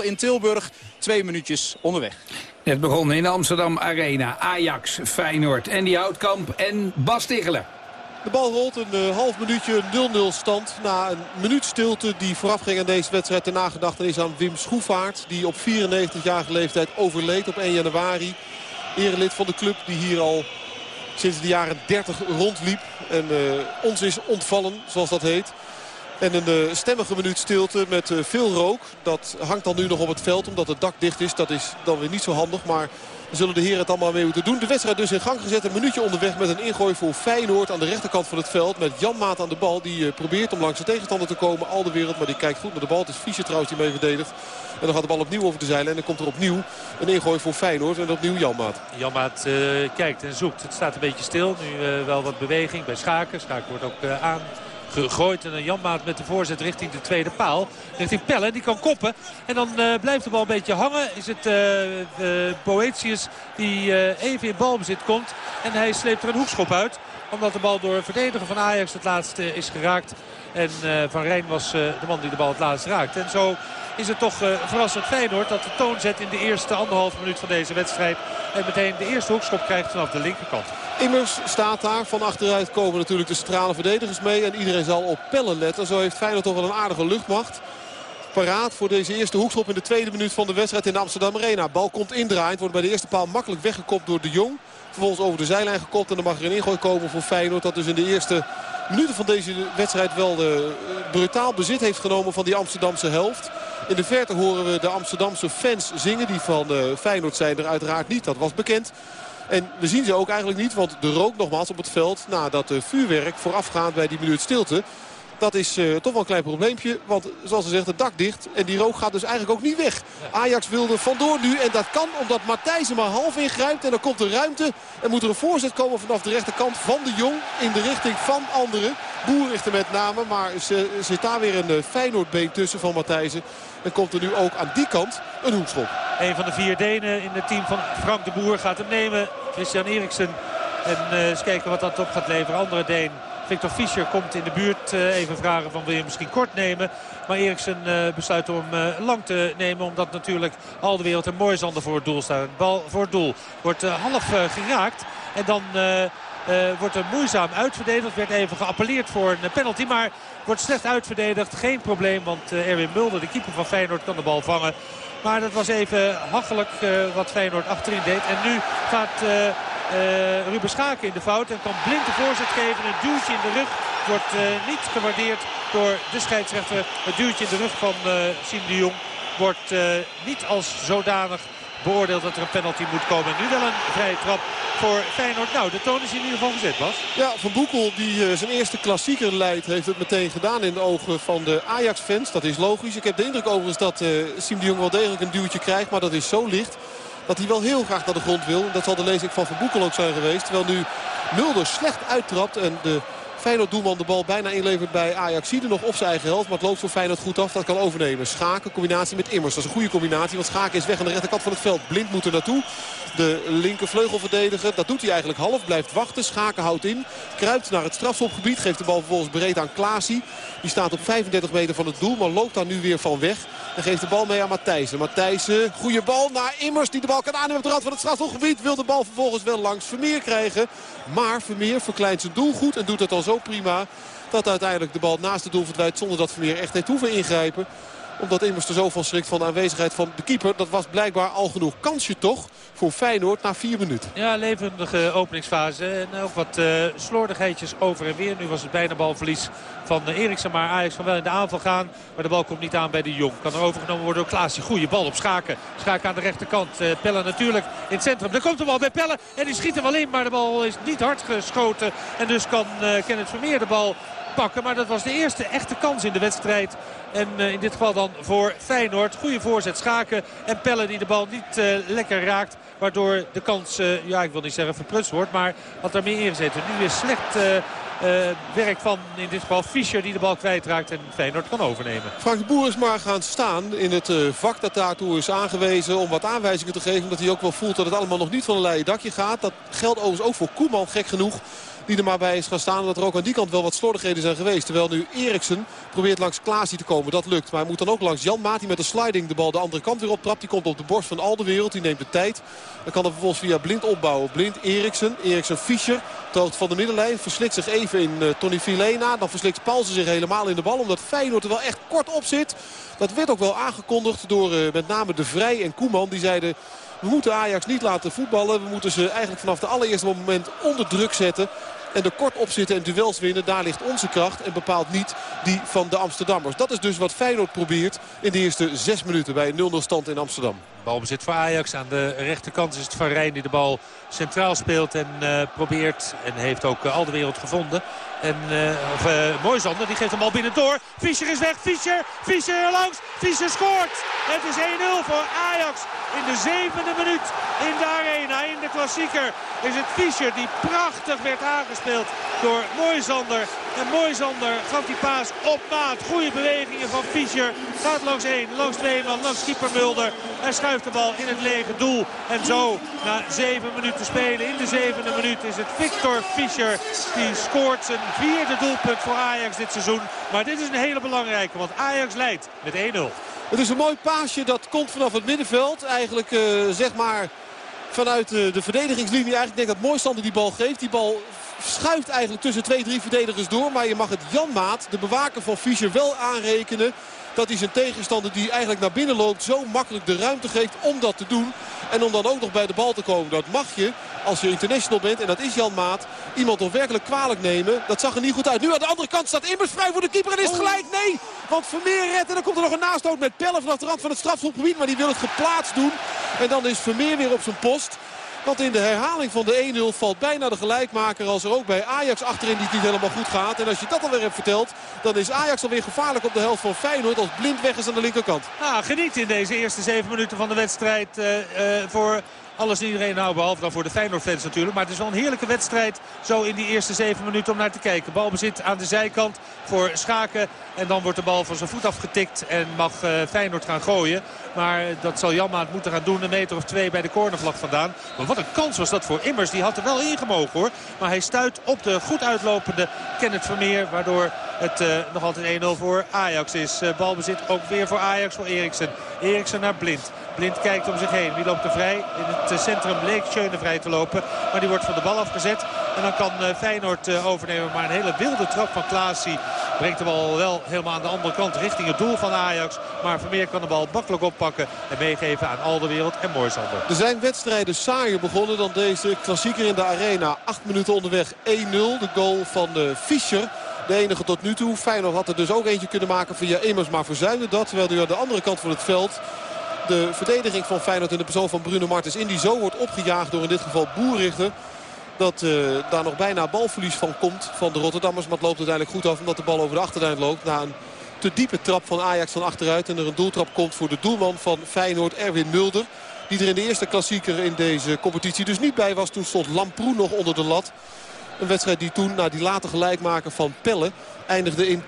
0-0 in Tilburg. Twee minuutjes onderweg.
Het begon in de Amsterdam Arena. Ajax, Feyenoord, Andy Houtkamp en Bas Ticheler.
De bal rolt een uh, half minuutje 0-0 stand. Na een minuut stilte die voorafging aan deze wedstrijd. Ten nagedachtenis aan Wim Schroevaart. Die op 94-jarige leeftijd overleed op 1 januari. Erelid van de club die hier al sinds de jaren 30 rondliep. En uh, ons is ontvallen, zoals dat heet. En een uh, stemmige minuut stilte met uh, veel rook. Dat hangt dan nu nog op het veld omdat het dak dicht is. Dat is dan weer niet zo handig. Maar zullen de heren het allemaal mee moeten doen. De wedstrijd dus in gang gezet. Een minuutje onderweg met een ingooi voor Feyenoord aan de rechterkant van het veld. Met Jan Maat aan de bal. Die uh, probeert om langs de tegenstander te komen. Al de wereld. Maar die kijkt goed naar de bal. Het is Fischer trouwens die mee verdedigt. En dan gaat de bal opnieuw over de zeilen. En dan komt er opnieuw een ingooi voor Feyenoord. En opnieuw Janmaat.
Janmaat uh, kijkt en zoekt. Het staat een beetje stil. Nu wel wat beweging bij Schaken. Schaken wordt ook aan gegooid. En een Janmaat met de voorzet richting de tweede paal. Richting Pelle. Die kan koppen. En dan uh, blijft de bal een beetje hangen. Is het uh, uh, Boetius die even in balbezit komt. En hij sleept er een hoekschop uit. Omdat de bal door een verdediger van Ajax het laatste is geraakt. En Van Rijn was de man die de bal het laatst raakt. En zo is het toch verrassend Feyenoord dat de toon zet in de eerste anderhalve minuut van deze wedstrijd. En meteen de eerste hoekschop krijgt vanaf de linkerkant.
Immers staat daar. Van achteruit komen natuurlijk de centrale verdedigers mee. En iedereen zal op pellen letten. Zo heeft Feyenoord toch wel een aardige luchtmacht. Paraat voor deze eerste hoekschop in de tweede minuut van de wedstrijd in de Amsterdam Arena. Bal komt indraaiend. Wordt bij de eerste paal makkelijk weggekopt door de Jong. Vervolgens over de zijlijn gekopt. En dan mag er een ingooi komen voor Feyenoord. Dat dus in de eerste minuten van deze wedstrijd wel de, uh, brutaal bezit heeft genomen van die Amsterdamse helft. In de verte horen we de Amsterdamse fans zingen. Die van uh, Feyenoord zijn er uiteraard niet. Dat was bekend. En we zien ze ook eigenlijk niet. Want de rook nogmaals op het veld. Na dat vuurwerk voorafgaand bij die minuut stilte. Dat is uh, toch wel een klein probleempje. Want zoals ze zegt, het dak dicht. En die rook gaat dus eigenlijk ook niet weg. Ajax wilde vandoor nu. En dat kan omdat Matthijsen maar half ingrijpt. En dan komt er ruimte. En moet er een voorzet komen vanaf de rechterkant van de Jong. In de richting van anderen. Boerichter met name. Maar ze, zit daar weer een uh, Feyenoordbeen tussen van Matthijsen. En komt er nu ook aan die kant een hoekschop.
Een van de vier Denen in het team van Frank de Boer gaat hem nemen. Christian Eriksen. En uh, eens kijken wat dat op gaat leveren. Andere Deen. Victor Fischer komt in de buurt. Uh, even vragen van wil je misschien kort nemen. Maar Eriksen uh, besluit om lang te nemen. Omdat natuurlijk al de wereld en Moisander voor het doel staat. De bal voor het doel wordt half geraakt. En dan wordt er moeizaam uitverdedigd. Werd even geappelleerd voor een penalty. Maar wordt slecht uitverdedigd. Geen probleem. Want Erwin Mulder, de keeper van Feyenoord, kan de bal vangen. Maar dat was even hachelijk wat Feyenoord achterin deed. En nu gaat... Uh, Ruben Schaken in de fout en kan blind de voorzet geven. Een duwtje in de rug wordt niet gewaardeerd door de scheidsrechter. Het duwtje in de rug van Siem de Jong wordt niet als zodanig beoordeeld dat er een penalty moet komen. Nu wel een vrije trap voor Feyenoord. Nou, de toon is in ieder geval gezet, Bas.
Ja, Van Boekel die zijn eerste klassieker leidt heeft het meteen gedaan in de ogen van de Ajax-fans. Dat is logisch. Ik heb de indruk overigens dat Siem de Jong wel degelijk een duwtje krijgt. Maar dat is zo licht dat hij wel heel graag naar de grond wil. Dat zal de lezing van Van Boekel ook zijn geweest. Terwijl nu Mulder slecht uittrapt en de Feyenoord doelman de bal bijna inlevert bij Ajax. Zie er nog op zijn eigen helft, maar het loopt voor Feyenoord goed af. Dat kan overnemen. Schaken, combinatie met Immers. Dat is een goede combinatie, want Schaken is weg aan de rechterkant van het veld. Blind moet er naartoe. De linker vleugelverdediger, dat doet hij eigenlijk half. Blijft wachten, Schaken houdt in. Kruipt naar het strafschopgebied, geeft de bal vervolgens breed aan Klaasie. Die staat op 35 meter van het doel, maar loopt daar nu weer van weg. En geeft de bal mee aan Matthijsen. Matthijsen, goede bal naar Immers die de bal kan aannemen op de rand van het strafschopgebied. Wil de bal vervolgens wel langs Vermeer krijgen. Maar Vermeer verkleint zijn doel goed en doet het al zo prima. Dat uiteindelijk de bal naast het doel verdwijnt zonder dat Vermeer echt heeft hoeven ingrijpen omdat Immers er zo van schrikt van de aanwezigheid van de keeper. Dat was blijkbaar al genoeg kansje toch voor Feyenoord na vier minuten.
Ja, levendige openingsfase. En ook wat uh, slordigheidjes over en weer. Nu was het bijna balverlies van uh, Eriksen. Maar Ajax kan wel in de aanval gaan. Maar de bal komt niet aan bij de Jong. Kan er overgenomen worden door Klaasje. Goede bal op Schaken. Schaken aan de rechterkant. Uh, Pelle natuurlijk in het centrum. Daar komt de bal bij Pelle. En die schiet er wel in. Maar de bal is niet hard geschoten. En dus kan Kenneth Vermeer de bal pakken. Maar dat was de eerste echte kans in de wedstrijd. En uh, in dit geval dan voor Feyenoord. Goede voorzet Schaken. En Pelle die de bal niet uh, lekker raakt. Waardoor de kans, uh, ja ik wil niet zeggen verprutst wordt, maar had er meer ingezeten. Nu is slecht... Werk van in dit geval Fischer die de bal kwijtraakt en Feyenoord kan overnemen.
Frank de Boer is maar gaan staan in het vak dat daartoe is aangewezen om wat aanwijzingen te geven. Omdat hij ook wel voelt dat het allemaal nog niet van een leien dakje gaat. Dat geldt overigens ook voor Koeman, gek genoeg die er maar bij is gaan staan. Dat er ook aan die kant wel wat slordigheden zijn geweest. Terwijl nu Eriksen probeert langs Klaasie te komen. Dat lukt. Maar hij moet dan ook langs Jan Maat. Die met een sliding de bal de andere kant weer optrapt. Die komt op de borst van al de wereld. Die neemt de tijd. Dan kan er vervolgens via Blind opbouwen. Blind Eriksen. Eriksen Fischer. Toont van de middenlijn. Verslikt zich even in uh, Tony Filena. Dan verslikt Paulsen zich helemaal in de bal. Omdat Feyenoord er wel echt kort op zit. Dat werd ook wel aangekondigd door uh, met name De Vrij en Koeman. Die zeiden... We moeten Ajax niet laten voetballen. We moeten ze eigenlijk vanaf de allereerste moment onder druk zetten. En er kort op zitten en duels winnen. Daar ligt onze kracht en bepaalt niet die van de Amsterdammers. Dat is dus wat Feyenoord probeert in de eerste zes minuten bij 0-0 stand in Amsterdam.
Balbezit voor Ajax. Aan de rechterkant is het Van Rijn die de bal centraal speelt en uh, probeert. En heeft ook uh, al de wereld gevonden. En uh, of, Moisander die geeft de bal binnendoor. Fischer is weg. Fischer. Fischer langs. Fischer scoort. Het is 1-0 voor Ajax. In de zevende minuut in de arena. In de klassieker is het Fischer die prachtig werd aangespeeld door Moisander. En Moisander gaf die paas op maat. Goede bewegingen van Fischer. Gaat langs één, langs twee man, langs keeper Mulder. En schuift de bal in het lege doel. En zo na zeven minuten spelen in de zevende minuut is het Victor Fischer. Die scoort zijn vierde doelpunt voor Ajax dit seizoen. Maar dit is een hele belangrijke, want Ajax leidt met 1-0.
Het is een mooi paasje dat komt vanaf het middenveld. Eigenlijk uh, zeg maar vanuit de, de verdedigingslinie. Eigenlijk denk ik dat Mooistander die bal geeft. Die bal schuift eigenlijk tussen twee, drie verdedigers door. Maar je mag het Janmaat, de bewaker van Fischer, wel aanrekenen dat hij zijn tegenstander die eigenlijk naar binnen loopt zo makkelijk de ruimte geeft om dat te doen. En om dan ook nog bij de bal te komen. Dat mag je als je international bent. En dat is Jan Maat. Iemand toch werkelijk kwalijk nemen. Dat zag er niet goed uit. Nu aan de andere kant staat Immers vrij voor de keeper. En is het gelijk. Nee. Want Vermeer redt. En dan komt er nog een nastoot met Pellen vanaf de rand van het strafschopgebied. Maar die wil het geplaatst doen. En dan is Vermeer weer op zijn post. Want in de herhaling van de 1-0 valt bijna de gelijkmaker als er ook bij Ajax achterin die niet helemaal goed gaat. En als je dat alweer hebt verteld, dan is Ajax alweer gevaarlijk op de helft van Feyenoord als blind weg is aan de linkerkant.
Ah, geniet in deze eerste zeven minuten van de wedstrijd uh, uh, voor alles en iedereen, nou behalve dan voor de Feyenoord-fans natuurlijk. Maar het is wel een heerlijke wedstrijd zo in die eerste zeven minuten om naar te kijken. Balbezit aan de zijkant voor Schaken. En dan wordt de bal van zijn voet afgetikt en mag uh, Feyenoord gaan gooien. Maar dat zal Janmaat moeten gaan doen. Een meter of twee bij de cornervlag vandaan. Maar wat een kans was dat voor Immers. Die had er wel ingemogen hoor. Maar hij stuit op de goed uitlopende Kenneth Vermeer. Waardoor het uh, nog altijd 1-0 voor Ajax is. Uh, balbezit ook weer voor Ajax voor Eriksen. Eriksen naar Blind. Blind kijkt om zich heen. Wie loopt er vrij? In het centrum leek Schöne vrij te lopen. Maar die wordt van de bal afgezet. En dan kan Feyenoord overnemen. Maar een hele wilde trap van Klaasie brengt de bal wel helemaal aan de andere kant richting het doel van Ajax. Maar Vermeer kan de bal makkelijk oppakken en meegeven aan al de wereld en Moisander.
Er zijn wedstrijden saaier begonnen dan deze klassieker in de arena. Acht minuten onderweg 1-0. De goal van Fischer. De enige tot nu toe. Feyenoord had er dus ook eentje kunnen maken via Immers. Maar verzuimde dat. Terwijl nu aan de andere kant van het veld de verdediging van Feyenoord in de persoon van Bruno Martens in die zo wordt opgejaagd door in dit geval Boerrichter. Dat uh, daar nog bijna balverlies van komt van de Rotterdammers. Maar het loopt uiteindelijk goed af omdat de bal over de achterlijn loopt. Na een te diepe trap van Ajax van achteruit. En er een doeltrap komt voor de doelman van Feyenoord, Erwin Mulder. Die er in de eerste klassieker in deze competitie dus niet bij was. Toen stond Lamproe nog onder de lat. Een wedstrijd die toen, na die late gelijkmaker van Pelle, eindigde in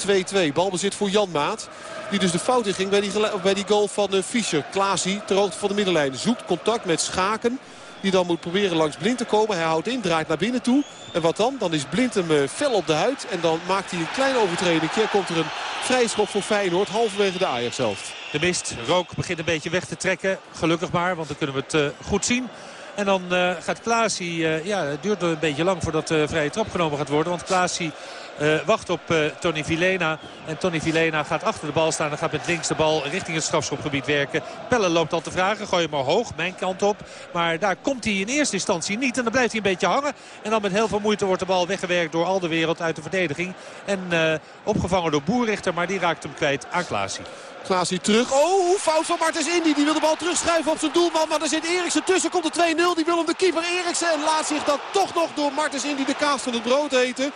2-2. Balbezit voor Jan Maat. Die dus de fout in ging bij die, bij die goal van uh, Fischer. Klaasie ter hoogte van de middenlijn. Zoekt contact met Schaken. Die dan moet proberen langs Blind te komen. Hij houdt in, draait naar binnen toe. En wat dan? Dan is Blind hem uh, fel op de huid. En dan maakt hij een klein overtreding. Komt er een vrije schop voor Feyenoord. Halverwege de Ajax zelf.
De mist, rook begint een beetje weg te trekken. Gelukkig maar, want dan kunnen we het uh, goed zien. En dan uh, gaat Klaasie, uh, ja het duurt een beetje lang voordat de vrije trap genomen gaat worden. Want Klaasie uh, wacht op uh, Tony Vilena. En Tony Vilena gaat achter de bal staan en gaat met links de bal richting het strafschopgebied werken. Pelle loopt al te vragen, gooi hem maar hoog, mijn kant op. Maar daar komt hij in eerste instantie niet en dan blijft hij een beetje hangen. En dan met heel veel moeite wordt de bal weggewerkt door al de wereld uit de verdediging. En uh, opgevangen door Boerrichter, maar die raakt hem kwijt aan Klaasie.
Klaasie terug. Oh, fout van Martens Indy. Die wil de bal terugschuiven op zijn doelman. Maar er zit Eriksen tussen. Komt de 2-0. Die wil hem de keeper Eriksen. En laat zich dat toch nog door Martens Indy de kaas van het brood eten.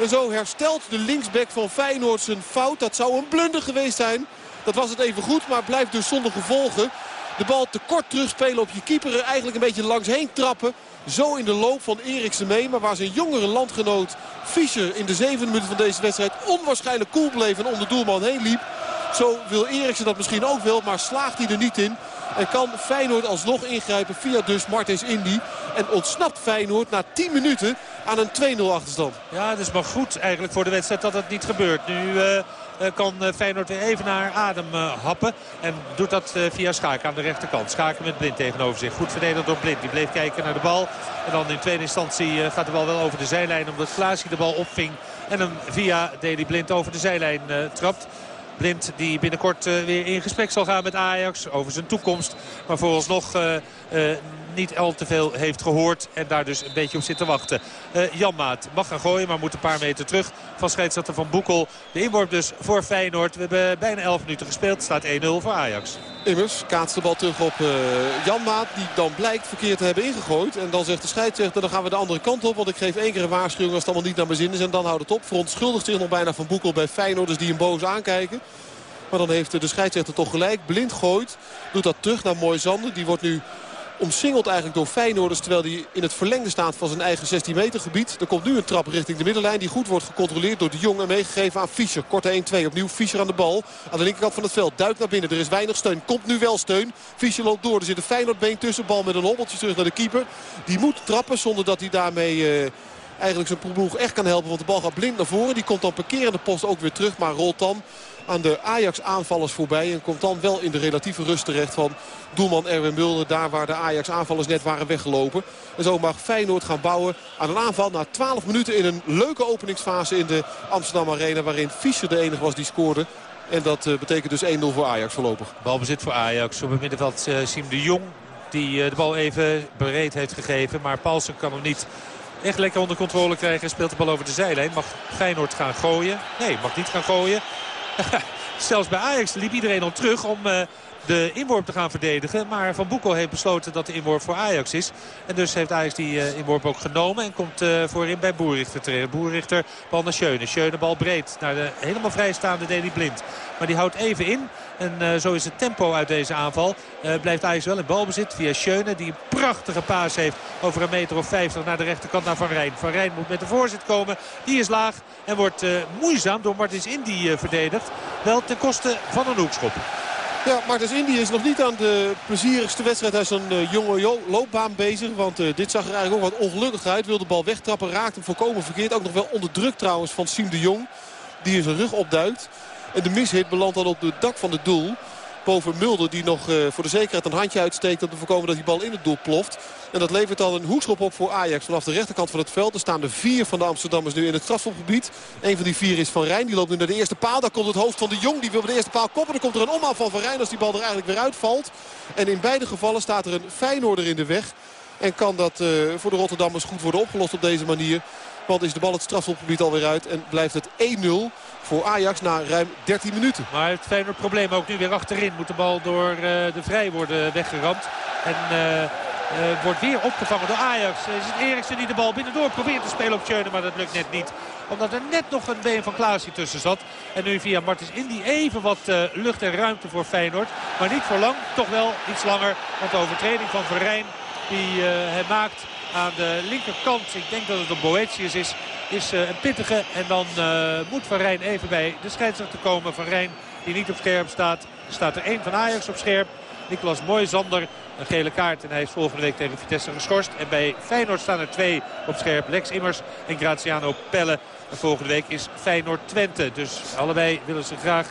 En zo herstelt de linksback van Feyenoord zijn fout. Dat zou een blunder geweest zijn. Dat was het even goed, maar blijft dus zonder gevolgen. De bal te kort terugspelen op je keeper. Eigenlijk een beetje langs heen trappen. Zo in de loop van Eriksen mee. Maar waar zijn jongere landgenoot Fischer in de zevende minuut van deze wedstrijd onwaarschijnlijk cool bleef en om de doelman heen liep. Zo wil Eriksen dat misschien ook wel, maar slaagt hij er niet in. En kan Feyenoord alsnog ingrijpen via dus Martens Indy. En ontsnapt Feyenoord na 10 minuten aan een 2-0 achterstand.
Ja, het is maar goed eigenlijk voor de wedstrijd dat dat niet gebeurt. Nu uh, kan Feyenoord weer even naar adem happen. En doet dat via Schaken aan de rechterkant. Schaken met Blind tegenover zich. Goed verdedigd door Blind. Die bleef kijken naar de bal. En dan in tweede instantie gaat de bal wel over de zijlijn. Omdat Klaasje de bal opving. En hem via Deli Blind over de zijlijn trapt. Blind die binnenkort uh, weer in gesprek zal gaan met Ajax over zijn toekomst. Maar vooralsnog uh, uh, niet al te veel heeft gehoord. En daar dus een beetje op zit te wachten. Uh, Jan Maat mag gaan gooien, maar moet een paar meter terug van scheidsrechter Van Boekel. De inworp dus voor Feyenoord. We hebben bijna 11 minuten gespeeld. Staat 1-0 voor Ajax.
Immers kaatst de bal terug op uh, Jan Maat. Die dan blijkt verkeerd te hebben ingegooid. En dan zegt de scheidsrechter, dan gaan we de andere kant op. Want ik geef één keer een waarschuwing als het allemaal niet naar mijn zin is. En dan houdt het op. Verontschuldigt zich nog bijna Van Boekel bij Feyenoorders die hem boos aankijken. Maar dan heeft de scheidsrechter toch gelijk. Blind gooit. Doet dat terug naar Moisander. Die wordt nu omsingeld eigenlijk door Feyenoorders. Terwijl hij in het verlengde staat van zijn eigen 16 meter gebied. Er komt nu een trap richting de middenlijn. Die goed wordt gecontroleerd door de Jong en meegegeven aan Fischer. Korte 1-2. Opnieuw Fischer aan de bal. Aan de linkerkant van het veld. Duikt naar binnen. Er is weinig steun. Komt nu wel steun. Fischer loopt door. Er zit een Feyenoordbeen tussen. Bal met een hobbeltje terug naar de keeper. Die moet trappen zonder dat hij daarmee... Uh, eigenlijk zijn ploeg echt kan helpen. Want de bal gaat blind naar voren. Die komt dan parkerende post ook weer terug. Maar rolt dan aan de Ajax-aanvallers voorbij. En komt dan wel in de relatieve rust terecht van doelman Erwin Mulder. Daar waar de Ajax-aanvallers net waren weggelopen. En zo mag Feyenoord gaan bouwen aan een aanval na 12 minuten in een leuke openingsfase in de Amsterdam Arena. Waarin Fischer de enige was die scoorde. En dat betekent dus 1-0 voor Ajax voorlopig.
Balbezit voor Ajax. Op het middenveld uh, Siem de Jong. Die de bal even bereid heeft gegeven. Maar Paulsen kan hem niet echt lekker onder controle krijgen. Speelt de bal over de zijlijn. Mag Feyenoord gaan gooien? Nee, mag niet gaan gooien. Zelfs bij Ajax liep iedereen al terug om uh, de inworp te gaan verdedigen. Maar Van Boekel heeft besloten dat de inworp voor Ajax is. En dus heeft Ajax die uh, inworp ook genomen. En komt uh, voorin bij Boerrichter terecht. Boerrichter, bal naar. Schöne bal breed naar de helemaal vrijstaande Deli Blind. Maar die houdt even in. En uh, zo is het tempo uit deze aanval. Uh, blijft Ajax wel in balbezit via Schöne. Die een prachtige paas heeft over een meter of 50 naar de rechterkant naar Van Rijn. Van Rijn moet met de voorzet komen. Die is laag en wordt uh, moeizaam door Martins Indy verdedigd. Wel ten koste van een hoekschop.
Ja, Martens Indy is nog niet aan de plezierigste wedstrijd. Is een uh, jonge loopbaan bezig. Want dit zag er eigenlijk ook wat ongelukkig uit. Wil de bal wegtrappen, raakt hem volkomen verkeerd. Ook nog wel onder druk trouwens van Siem de Jong. Die zijn rug opduikt. En de mishit belandt dan op het dak van het doel. Boven Mulder die nog uh, voor de zekerheid een handje uitsteekt... om te voorkomen dat die bal in het doel ploft. En dat levert dan een hoekschop op voor Ajax vanaf de rechterkant van het veld. Er staan er vier van de Amsterdammers nu in het strafschopgebied. Een van die vier is Van Rijn. Die loopt nu naar de eerste paal. Daar komt het hoofd van de Jong. Die wil de eerste paal koppen. Dan komt er een omhaal van Van Rijn als die bal er eigenlijk weer uitvalt. En in beide gevallen staat er een Feyenoorder in de weg. En kan dat uh, voor de Rotterdammers goed worden opgelost op deze manier. Is de bal het strafschopgebied alweer uit. En blijft het 1-0 voor Ajax na ruim 13 minuten.
Maar het Feyenoord probleem ook nu weer achterin. Moet de bal door uh, de Vrij worden weggeramd. En... Uh, uh, wordt weer opgevangen door Ajax. Is het Eriksen die de bal binnendoor probeert te spelen op Schöne. Maar dat lukt net niet. Omdat er net nog een been van Klaasje tussen zat. En nu via Martens Indy even wat lucht en ruimte voor Feyenoord. Maar niet voor lang. Toch wel iets langer. Want de overtreding van Verijn die hij maakt aan de linkerkant. Ik denk dat het een Boetius is. Is een pittige. En dan moet Van Rijn even bij de scheidsrechter komen. Van Rijn die niet op scherp staat. Er staat er één van Ajax op scherp. Nicolas Moisander een gele kaart. En hij is volgende week tegen Vitesse geschorst. En bij Feyenoord staan er twee op scherp. Lex Immers en Graziano Pelle. En volgende week is Feyenoord Twente. Dus allebei willen ze graag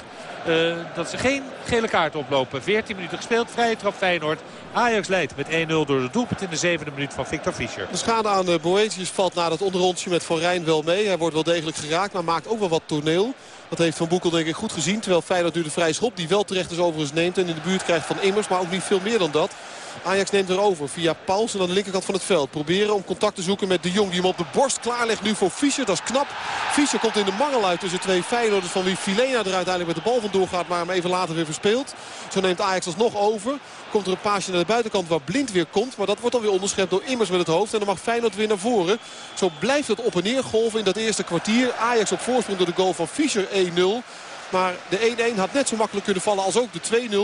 uh, dat ze geen gele kaart oplopen. 14 minuten gespeeld. Vrije trap Feyenoord. Ajax leidt met 1-0 door de doelpunt in de zevende minuut van Victor Fischer.
De schade aan uh, Boetius valt na dat onderrondje met Van Rijn wel mee. Hij wordt wel degelijk geraakt, maar maakt ook wel wat toneel. Dat heeft Van Boekel denk ik goed gezien. Terwijl Feyenoord nu de vrije schop die wel terecht is overigens neemt. En in de buurt krijgt van Immers, maar ook niet veel meer dan dat. Ajax neemt er over via Paulsen aan de linkerkant van het veld. Proberen om contact te zoeken met de Jong die hem op de borst klaarlegt nu voor Fischer. Dat is knap. Fischer komt in de mangel uit tussen twee Feyenoorders van wie Filena er uiteindelijk met de bal vandoor gaat. Maar hem even later weer verspeelt. Zo neemt Ajax alsnog over. Komt er een paasje naar de buitenkant waar Blind weer komt. Maar dat wordt dan weer onderschept door Immers met het hoofd. En dan mag Feyenoord weer naar voren. Zo blijft het op en neer golven in dat eerste kwartier. Ajax op voorsprong door de goal van Fischer 1-0. Maar de 1-1 had net zo makkelijk kunnen vallen als ook de 2-0.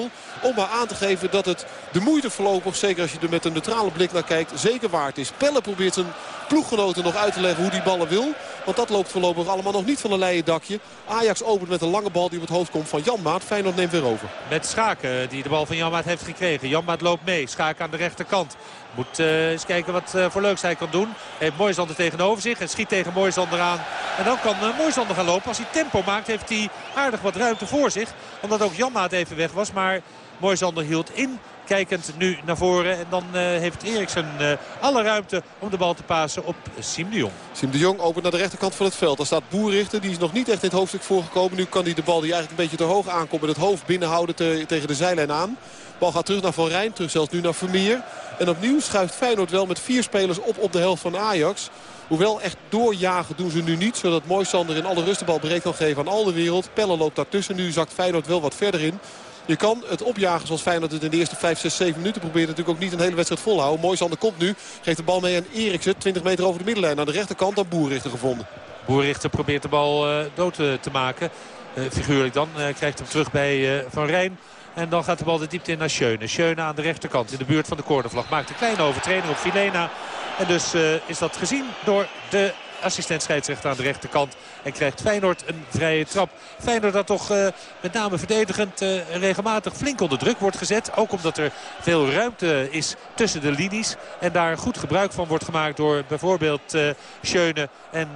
Om maar aan te geven dat het de moeite voorlopig, zeker als je er met een neutrale blik naar kijkt, zeker waard is. Pelle probeert zijn ploeggenoten nog uit te leggen hoe die ballen wil. Want dat loopt voorlopig allemaal nog niet van een leien dakje. Ajax opent met een lange bal die op het hoofd komt van Janmaat. Feyenoord neemt weer over.
Met Schaken die de bal van Janmaat heeft gekregen. Janmaat loopt mee. Schaken aan de rechterkant. Moet uh, eens kijken wat uh, voor leuks hij kan doen. Heeft Moisander tegenover zich en schiet tegen Moisander aan. En dan kan uh, gaan lopen. Als hij tempo maakt heeft hij aardig wat ruimte voor zich. Omdat ook Janmaat even weg was. Maar Moisander hield in kijkend nu naar voren. En dan uh, heeft Eriksen uh, alle ruimte om de bal te pasen op Siem de Jong.
Siem de Jong opent naar de rechterkant van het veld. Daar staat Boerrichter. Die is nog niet echt in het hoofdstuk voorgekomen. Nu kan hij de bal die eigenlijk een beetje te hoog aankomt met het hoofd binnenhouden te, tegen de zijlijn aan. De bal gaat terug naar Van Rijn. Terug zelfs nu naar Vermeer. En opnieuw schuift Feyenoord wel met vier spelers op op de helft van Ajax. Hoewel echt doorjagen doen ze nu niet. Zodat Moisander in alle rust de bal breed kan geven aan al de wereld. Pelle loopt daartussen. Nu zakt Feyenoord wel wat verder in. Je kan het opjagen zoals Feyenoord het in de eerste 5, 6, 7 minuten probeert. Natuurlijk ook niet een hele wedstrijd volhouden. Moisander komt nu. Geeft de bal mee aan Eriksen. 20 meter over de middenlijn. Aan de rechterkant dan Boerrichter gevonden.
Boerrichter probeert de bal uh, dood te, te maken. Uh, figuurlijk dan. Krijgt hem terug bij Van Rijn. En dan gaat de bal de diepte in naar Schöne. Schöne aan de rechterkant in de buurt van de cornervlag. Maakt een kleine overtreding op Filena. En dus is dat gezien door de assistent scheidsrechter aan de rechterkant. En krijgt Feyenoord een vrije trap. Feyenoord dat toch uh, met name verdedigend uh, regelmatig flink onder druk wordt gezet. Ook omdat er veel ruimte is tussen de linies. En daar goed gebruik van wordt gemaakt door bijvoorbeeld uh, Schöne en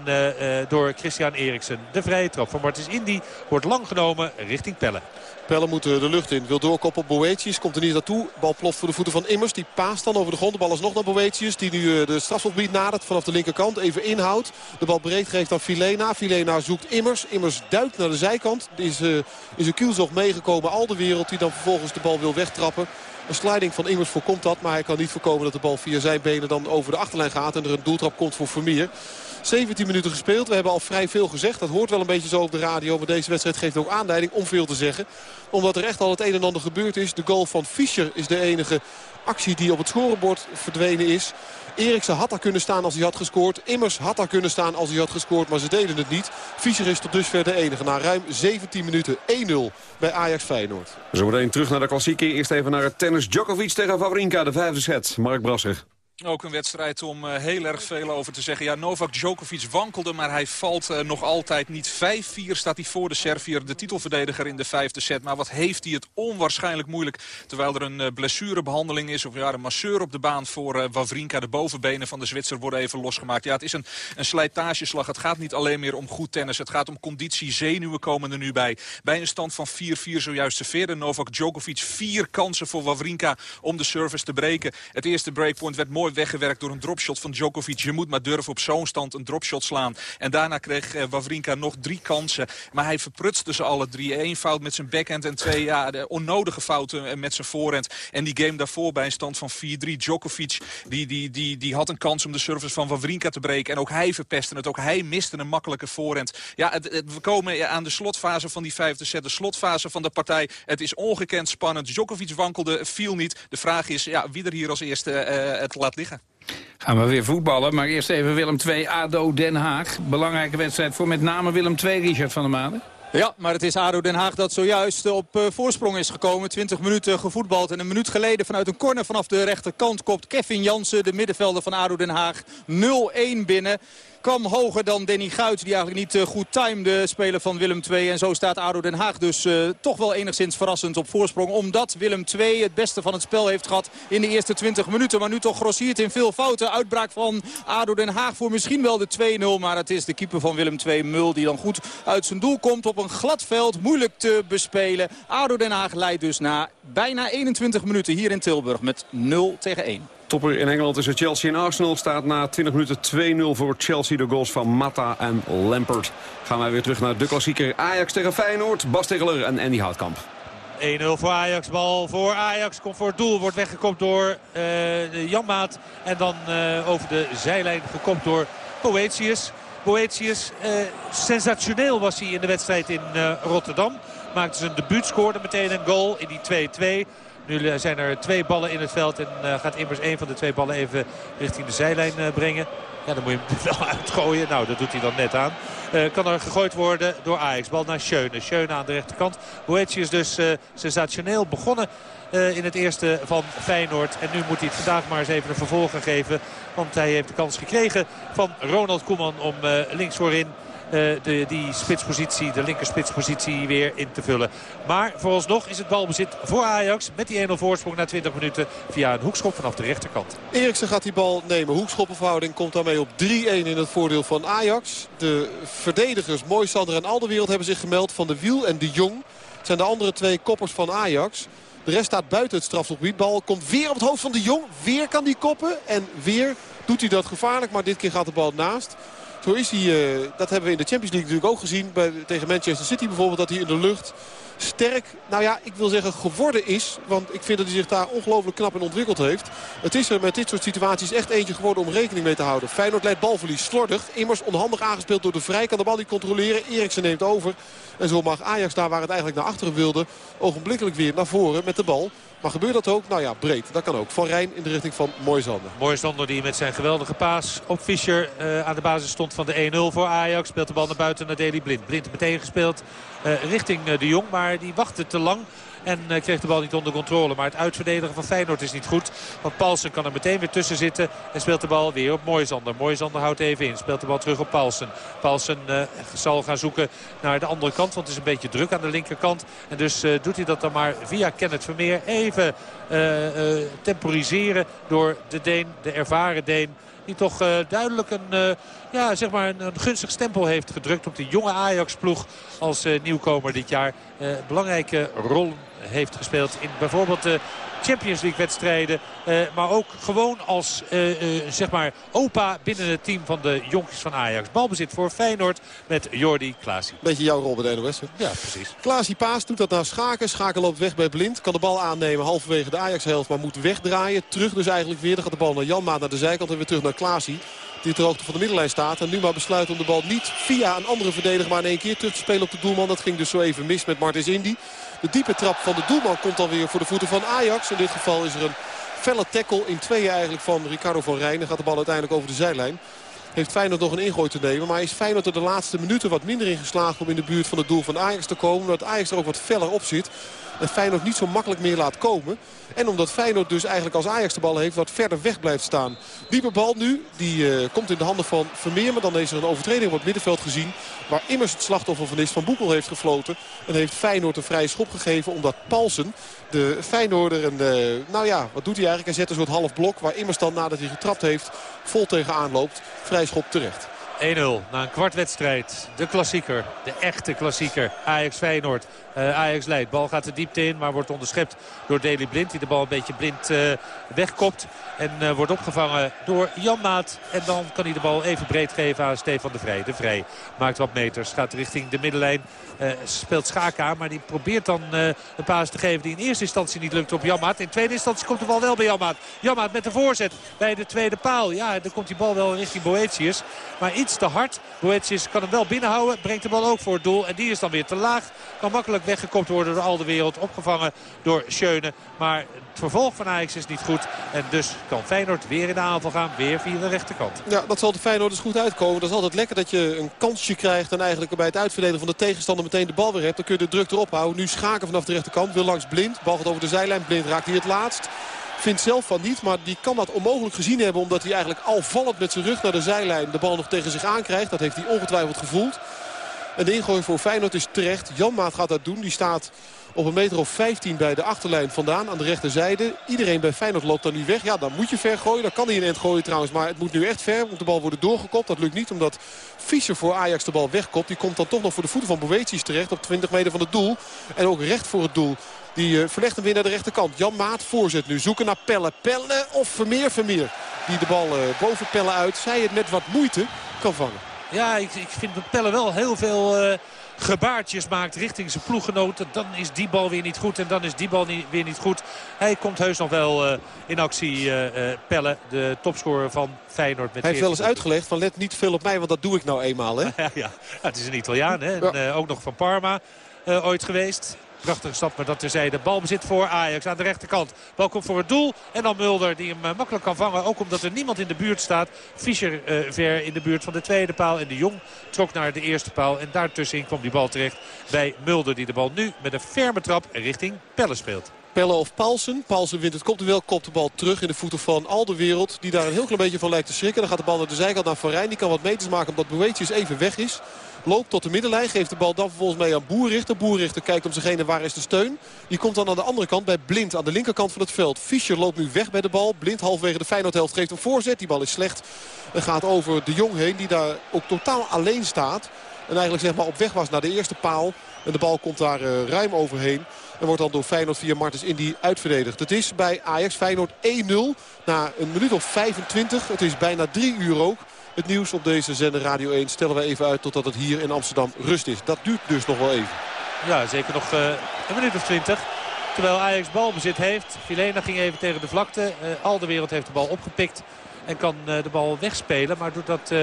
door Christian Eriksen. De vrije trap van Martins Indy wordt lang genomen richting Pelle.
Pelle moet de lucht in. Wil doorkoppen op Boetius. Komt er niet naartoe. Bal ploft voor de voeten van Immers. Die paast dan over de grond. De bal is nog naar Boetius. Die nu de strafschopgebied nadert vanaf de linkerkant. Even inhoudt. De bal breed geeft aan Filena. Filena zoekt Immers. Immers duikt naar de zijkant. Is uh, in zijn kielzog meegekomen. Al de wereld die dan vervolgens de bal wil wegtrappen. Een sliding van Immers voorkomt dat. Maar hij kan niet voorkomen dat de bal via zijn benen dan over de achterlijn gaat. En er een doeltrap komt voor Vermeer. 17 minuten gespeeld. We hebben al vrij veel gezegd. Dat hoort wel een beetje zo op de radio. Maar deze wedstrijd geeft ook aanleiding om veel te zeggen. Omdat er echt al het een en ander gebeurd is. De goal van Fischer is de enige actie die op het scorebord verdwenen is. Eriksen had daar kunnen staan als hij had gescoord. Immers had daar kunnen staan als hij had gescoord, maar ze deden het niet. Fischer is tot dusver de enige. Na ruim 17 minuten 1-0 bij Ajax Feyenoord.
Zometeen terug naar de klassieke. Eerst even naar het tennis. Djokovic tegen Wawrinka, de vijfde set. Mark Brasser.
Ook een wedstrijd om uh, heel erg veel over te zeggen. Ja, Novak Djokovic wankelde, maar hij valt uh, nog altijd niet. 5-4 staat hij voor de Servier, de titelverdediger in de vijfde set. Maar wat heeft hij het onwaarschijnlijk moeilijk. Terwijl er een uh, blessurebehandeling is, of ja, een masseur op de baan voor Wawrinka. De bovenbenen van de Zwitser worden even losgemaakt. Ja, het is een, een slijtageslag. Het gaat niet alleen meer om goed tennis. Het gaat om conditie. Zenuwen komen er nu bij. Bij een stand van 4-4 zojuist serveerde Novak Djokovic vier kansen voor Wawrinka om de service te breken. Het eerste breakpoint werd mooi weggewerkt door een dropshot van Djokovic. Je moet maar durven op zo'n stand een dropshot slaan. En daarna kreeg eh, Wawrinka nog drie kansen. Maar hij verprutste ze alle drie. Eén fout met zijn backhand en twee ja, de onnodige fouten eh, met zijn voorhand. En die game daarvoor bij een stand van 4-3. Djokovic die, die, die, die had een kans om de service van Wawrinka te breken. En ook hij verpestte het. Ook hij miste een makkelijke voorhand. Ja, we komen aan de slotfase van die vijfde set. De slotfase van de partij. Het is ongekend spannend. Djokovic wankelde, viel niet. De vraag is ja, wie er hier als eerste het laat liggen.
Gaan we weer voetballen, maar eerst even Willem II, ADO Den Haag. Belangrijke wedstrijd voor met name Willem II, Richard van der Maden.
Ja, maar het is ADO Den Haag dat zojuist op uh, voorsprong is gekomen. 20 minuten gevoetbald en een minuut geleden vanuit een corner vanaf de rechterkant... kopt Kevin Jansen, de middenvelder van ADO Den Haag, 0-1 binnen kwam hoger dan Danny Guits. Die eigenlijk niet uh, goed timede speler van Willem II. En zo staat ADO Den Haag dus uh, toch wel enigszins verrassend op voorsprong. Omdat Willem II het beste van het spel heeft gehad in de eerste 20 minuten. Maar nu toch grossiert in veel fouten. Uitbraak van ADO Den Haag voor misschien wel de 2-0. Maar het is de keeper van Willem II, Mul, die dan goed uit zijn doel komt. Op een glad veld, moeilijk te bespelen. ADO Den Haag leidt dus na bijna 21 minuten hier in Tilburg met 0 tegen 1.
Topper in Engeland is Chelsea en Arsenal. Staat na 20 minuten 2-0 voor Chelsea. De goals van Mata en Lampert. Gaan wij weer terug naar de klassieker Ajax tegen Feyenoord. Bas Tegeler en Andy Houtkamp.
1-0 voor Ajax. Bal voor Ajax. Komt voor het doel. Wordt weggekopt door uh, de Janmaat. En dan uh, over de zijlijn gekopt door Boetius. Boetius, uh, sensationeel was hij in de wedstrijd in Rotterdam. Maakte zijn debuut, scoorde meteen een goal in die 2-2. Nu zijn er twee ballen in het veld en uh, gaat immers één van de twee ballen even richting de zijlijn uh, brengen. Ja, dan moet je hem wel uitgooien. Nou, dat doet hij dan net aan. Kan er gegooid worden door Ajax. Bal naar Schöne. Schöne aan de rechterkant. Boetje is dus sensationeel begonnen in het eerste van Feyenoord. En nu moet hij het vandaag maar eens even een vervolg geven. Want hij heeft de kans gekregen van Ronald Koeman om links voorin de, die spitspositie, de linkerspitspositie weer in te vullen. Maar vooralsnog is het balbezit voor Ajax met die 1-0 voorsprong na 20 minuten via een hoekschop vanaf de rechterkant.
Eriksen gaat die bal nemen. Hoekschoppenverhouding komt daarmee op 3-1 in het voordeel van Ajax. De verdedigers Moisander en Alderwereld hebben zich gemeld van de Wiel en de Jong. Zijn de andere twee koppers van Ajax. De rest staat buiten het strafgebied. Bal komt weer op het hoofd van de Jong. Weer kan die koppen en weer doet hij dat gevaarlijk. Maar dit keer gaat de bal naast. Zo is hij, uh, dat hebben we in de Champions League natuurlijk ook gezien. Bij, tegen Manchester City bijvoorbeeld, dat hij in de lucht sterk, nou ja, ik wil zeggen geworden is. Want ik vind dat hij zich daar ongelooflijk knap in ontwikkeld heeft. Het is er met dit soort situaties echt eentje geworden om rekening mee te houden. Feyenoord leidt balverlies slordig. Immers onhandig aangespeeld door de Vrij. Kan de bal niet controleren. Eriksen neemt over. En zo mag Ajax daar waar het eigenlijk naar achteren wilde... ogenblikkelijk weer naar voren met de bal. Maar gebeurt dat ook? Nou ja, breed. Dat kan ook. Van Rijn in de richting van Moisander.
Moisander die met zijn geweldige paas op Fischer uh, aan de basis stond van de 1-0 voor Ajax. Speelt de bal naar buiten naar Deli Blind. Blind meteen gespeeld uh, richting uh, de Jong. Maar die wachtte te lang. En uh, kreeg de bal niet onder controle. Maar het uitverdedigen van Feyenoord is niet goed. Want Paulsen kan er meteen weer tussen zitten. En speelt de bal weer op Moisander. Moisander houdt even in. Speelt de bal terug op Paulsen. Paulsen uh, zal gaan zoeken naar de andere kant. Want het is een beetje druk aan de linkerkant. En dus uh, doet hij dat dan maar via Kenneth Vermeer. Even temporiseren door de Deen, de ervaren Deen. Die toch duidelijk een, ja, zeg maar een, een, gunstig stempel heeft gedrukt op de jonge Ajax-ploeg als uh, nieuwkomer dit jaar. belangrijke rol heeft gespeeld in bijvoorbeeld de Champions League wedstrijden. Uh, maar ook gewoon als uh, uh, zeg maar opa binnen het team van de jonkies van Ajax. Balbezit voor Feyenoord met Jordi Klaasie.
Beetje jouw rol bij de NOS. Hè?
Ja, precies.
Klaasie paas doet dat naar Schaken. Schaken loopt weg bij Blind. Kan de bal aannemen halverwege de Ajax-helft. Maar moet wegdraaien. Terug dus eigenlijk weer. Dan gaat de bal naar Janmaat naar de zijkant en weer terug naar Klaasie. Die ter hoogte van de middenlijn staat. En nu maar besluit om de bal niet via een andere verdediger... maar in één keer terug te spelen op de doelman. Dat ging dus zo even mis met Martins Indy. De diepe trap van de doelman komt dan weer voor de voeten van Ajax. In dit geval is er een felle tackle in tweeën eigenlijk van Ricardo van Rijn. Dan gaat de bal uiteindelijk over de zijlijn. Heeft Feyenoord nog een ingooi te nemen. Maar is Feyenoord er de laatste minuten wat minder in geslaagd om in de buurt van het doel van Ajax te komen. Omdat Ajax er ook wat feller op zit. En Feyenoord niet zo makkelijk meer laat komen. En omdat Feyenoord dus eigenlijk als Ajax de bal heeft wat verder weg blijft staan. Diepe bal nu, die uh, komt in de handen van Vermeer. Maar dan is er een overtreding op het middenveld gezien. Waar immers het slachtoffer van is van Boekel heeft gefloten. En heeft Feyenoord een vrije schop gegeven omdat Paulsen, de Feyenoorder... En de, nou ja, wat doet hij eigenlijk? Hij zet een soort half blok waar immers dan nadat hij getrapt heeft vol tegenaan loopt. Vrij schop terecht.
1-0 na een kwartwedstrijd. De klassieker, de echte klassieker. Ajax-Feyenoord. Uh, Ajax leidt. Bal gaat de diepte in, maar wordt onderschept door Deli Blind. Die de bal een beetje blind uh, wegkopt. En uh, wordt opgevangen door Jan Maat. En dan kan hij de bal even breed geven aan Stefan de Vrij. De Vrij maakt wat meters. Gaat richting de middenlijn. speelt Schaak aan, maar die probeert dan een paas te geven die in eerste instantie niet lukt op Janmaat. In tweede instantie komt de bal wel bij Janmaat. Janmaat met de voorzet bij de tweede paal. Ja, dan komt die bal wel richting Boetius. Maar iets te hard. Boetius kan hem wel binnenhouden. Brengt de bal ook voor het doel. En die is dan weer te laag. Kan makkelijk weggekopt worden door al de wereld. Opgevangen door Schöne. Maar het vervolg van Ajax is niet goed. En dus kan Feyenoord weer in de aanval gaan. Weer via de rechterkant.
Ja, dat zal de Feyenoord dus goed uitkomen. Dat is altijd lekker dat je een kansje krijgt. En eigenlijk bij het uitverdelen van de tegenstander meteen de bal weer hebt. Dan kun je de druk erop houden. Nu schaken vanaf de rechterkant. Wil langs Blind. Bal gaat over de zijlijn. Blind raakt hier het laatst. Vindt zelf van niet, maar die kan dat onmogelijk gezien hebben. Omdat hij eigenlijk al vallend met zijn rug naar de zijlijn de bal nog tegen zich aankrijgt. Dat heeft hij ongetwijfeld gevoeld. En de ingooi voor Feyenoord is terecht. Janmaat gaat dat doen. Die staat op een meter of 15 bij de achterlijn vandaan aan de rechterzijde. Iedereen bij Feyenoord loopt dan nu weg. Ja, dan moet je ver gooien. Dan kan hij een end gooien trouwens. Maar het moet nu echt ver. Moet de bal worden doorgekopt. Dat lukt niet omdat Fischer voor Ajax de bal wegkopt. Die komt dan toch nog voor de voeten van Boetius terecht. Op 20 meter van het doel. En ook recht voor het doel. Die uh, verlegt hem weer naar de rechterkant. Jan Maat voorzet nu. Zoeken naar Pelle. Pelle of Vermeer. Vermeer. Die de bal uh, boven Pelle uit. Zij het met wat moeite kan vangen.
Ja, ik, ik vind dat Pelle wel heel veel uh, gebaartjes maakt richting zijn ploeggenoten. Dan is die bal weer niet goed en dan is die bal niet, weer niet goed. Hij komt heus nog wel uh, in actie, uh, Pelle, de topscorer van Feyenoord. Met
Hij heeft wel eens uitgelegd van let niet veel op mij, want dat doe ik nou eenmaal. Hè?
ja, ja, het is een Italiaan hè? En, ook nog van Parma ooit geweest. Prachtige stap, maar dat terzijde. Balbezit voor Ajax aan de rechterkant. Bal komt voor het doel. En dan Mulder die hem makkelijk kan vangen. Ook omdat er niemand in de buurt staat. Fischer ver in de buurt van de tweede paal. En de Jong trok naar de eerste paal. En daartussenin kwam die bal terecht bij Mulder. Die de bal nu met een ferme trap richting Pelle speelt.
Pelle of Paulsen. Paulsen wint het kopduel, kopt de bal terug in de voeten van Alderwereld. Die daar een heel klein beetje van lijkt te schrikken. Dan gaat de bal naar de zijkant naar Van Rijn. Die kan wat meters maken omdat Boetius even weg is. Loopt tot de middenlijn, geeft de bal dan vervolgens mee aan Boerrichter. Boerrichter kijkt om zich heen en waar is de steun. Die komt dan aan de andere kant bij Blind aan de linkerkant van het veld. Fischer loopt nu weg bij de bal. Blind halverwege de Feyenoordhelft geeft een voorzet. Die bal is slecht. En gaat over de Jong heen die daar ook totaal alleen staat. En eigenlijk zeg maar op weg was naar de eerste paal. En de bal komt daar uh, ruim overheen. En wordt dan door Feyenoord via Martens Indy uitverdedigd. Het is bij Ajax Feyenoord 1-0 na een minuut of 25. Het is bijna drie uur ook. Het nieuws op deze zender Radio 1 stellen we even uit totdat het hier in Amsterdam rust is. Dat duurt dus nog wel even.
Ja, zeker nog uh, een minuut of 20. Terwijl Ajax balbezit heeft. Filena ging even tegen de vlakte. Uh, al de wereld heeft de bal opgepikt. En kan uh, de bal wegspelen. Maar doet dat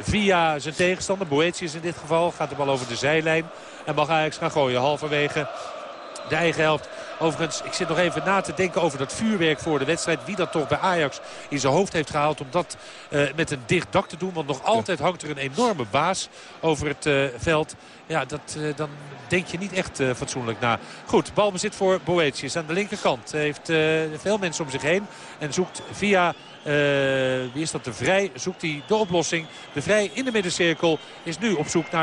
via zijn tegenstander. Boetius in dit geval. Gaat de bal over de zijlijn. En mag Ajax gaan gooien. Halverwege de eigen helft. Overigens, ik zit nog even na te denken over dat vuurwerk voor de wedstrijd. Wie dat toch bij Ajax in zijn hoofd heeft gehaald om dat uh, met een dicht dak te doen. Want nog altijd hangt er een enorme baas over het uh, veld. Ja, dat, uh, dan denk je niet echt fatsoenlijk na. Goed, balbezit voor Boetius aan de linkerkant. Hij heeft veel mensen om zich heen. En zoekt via... wie is dat? De Vrij zoekt hij de oplossing. De Vrij in de middencirkel is nu op zoek naar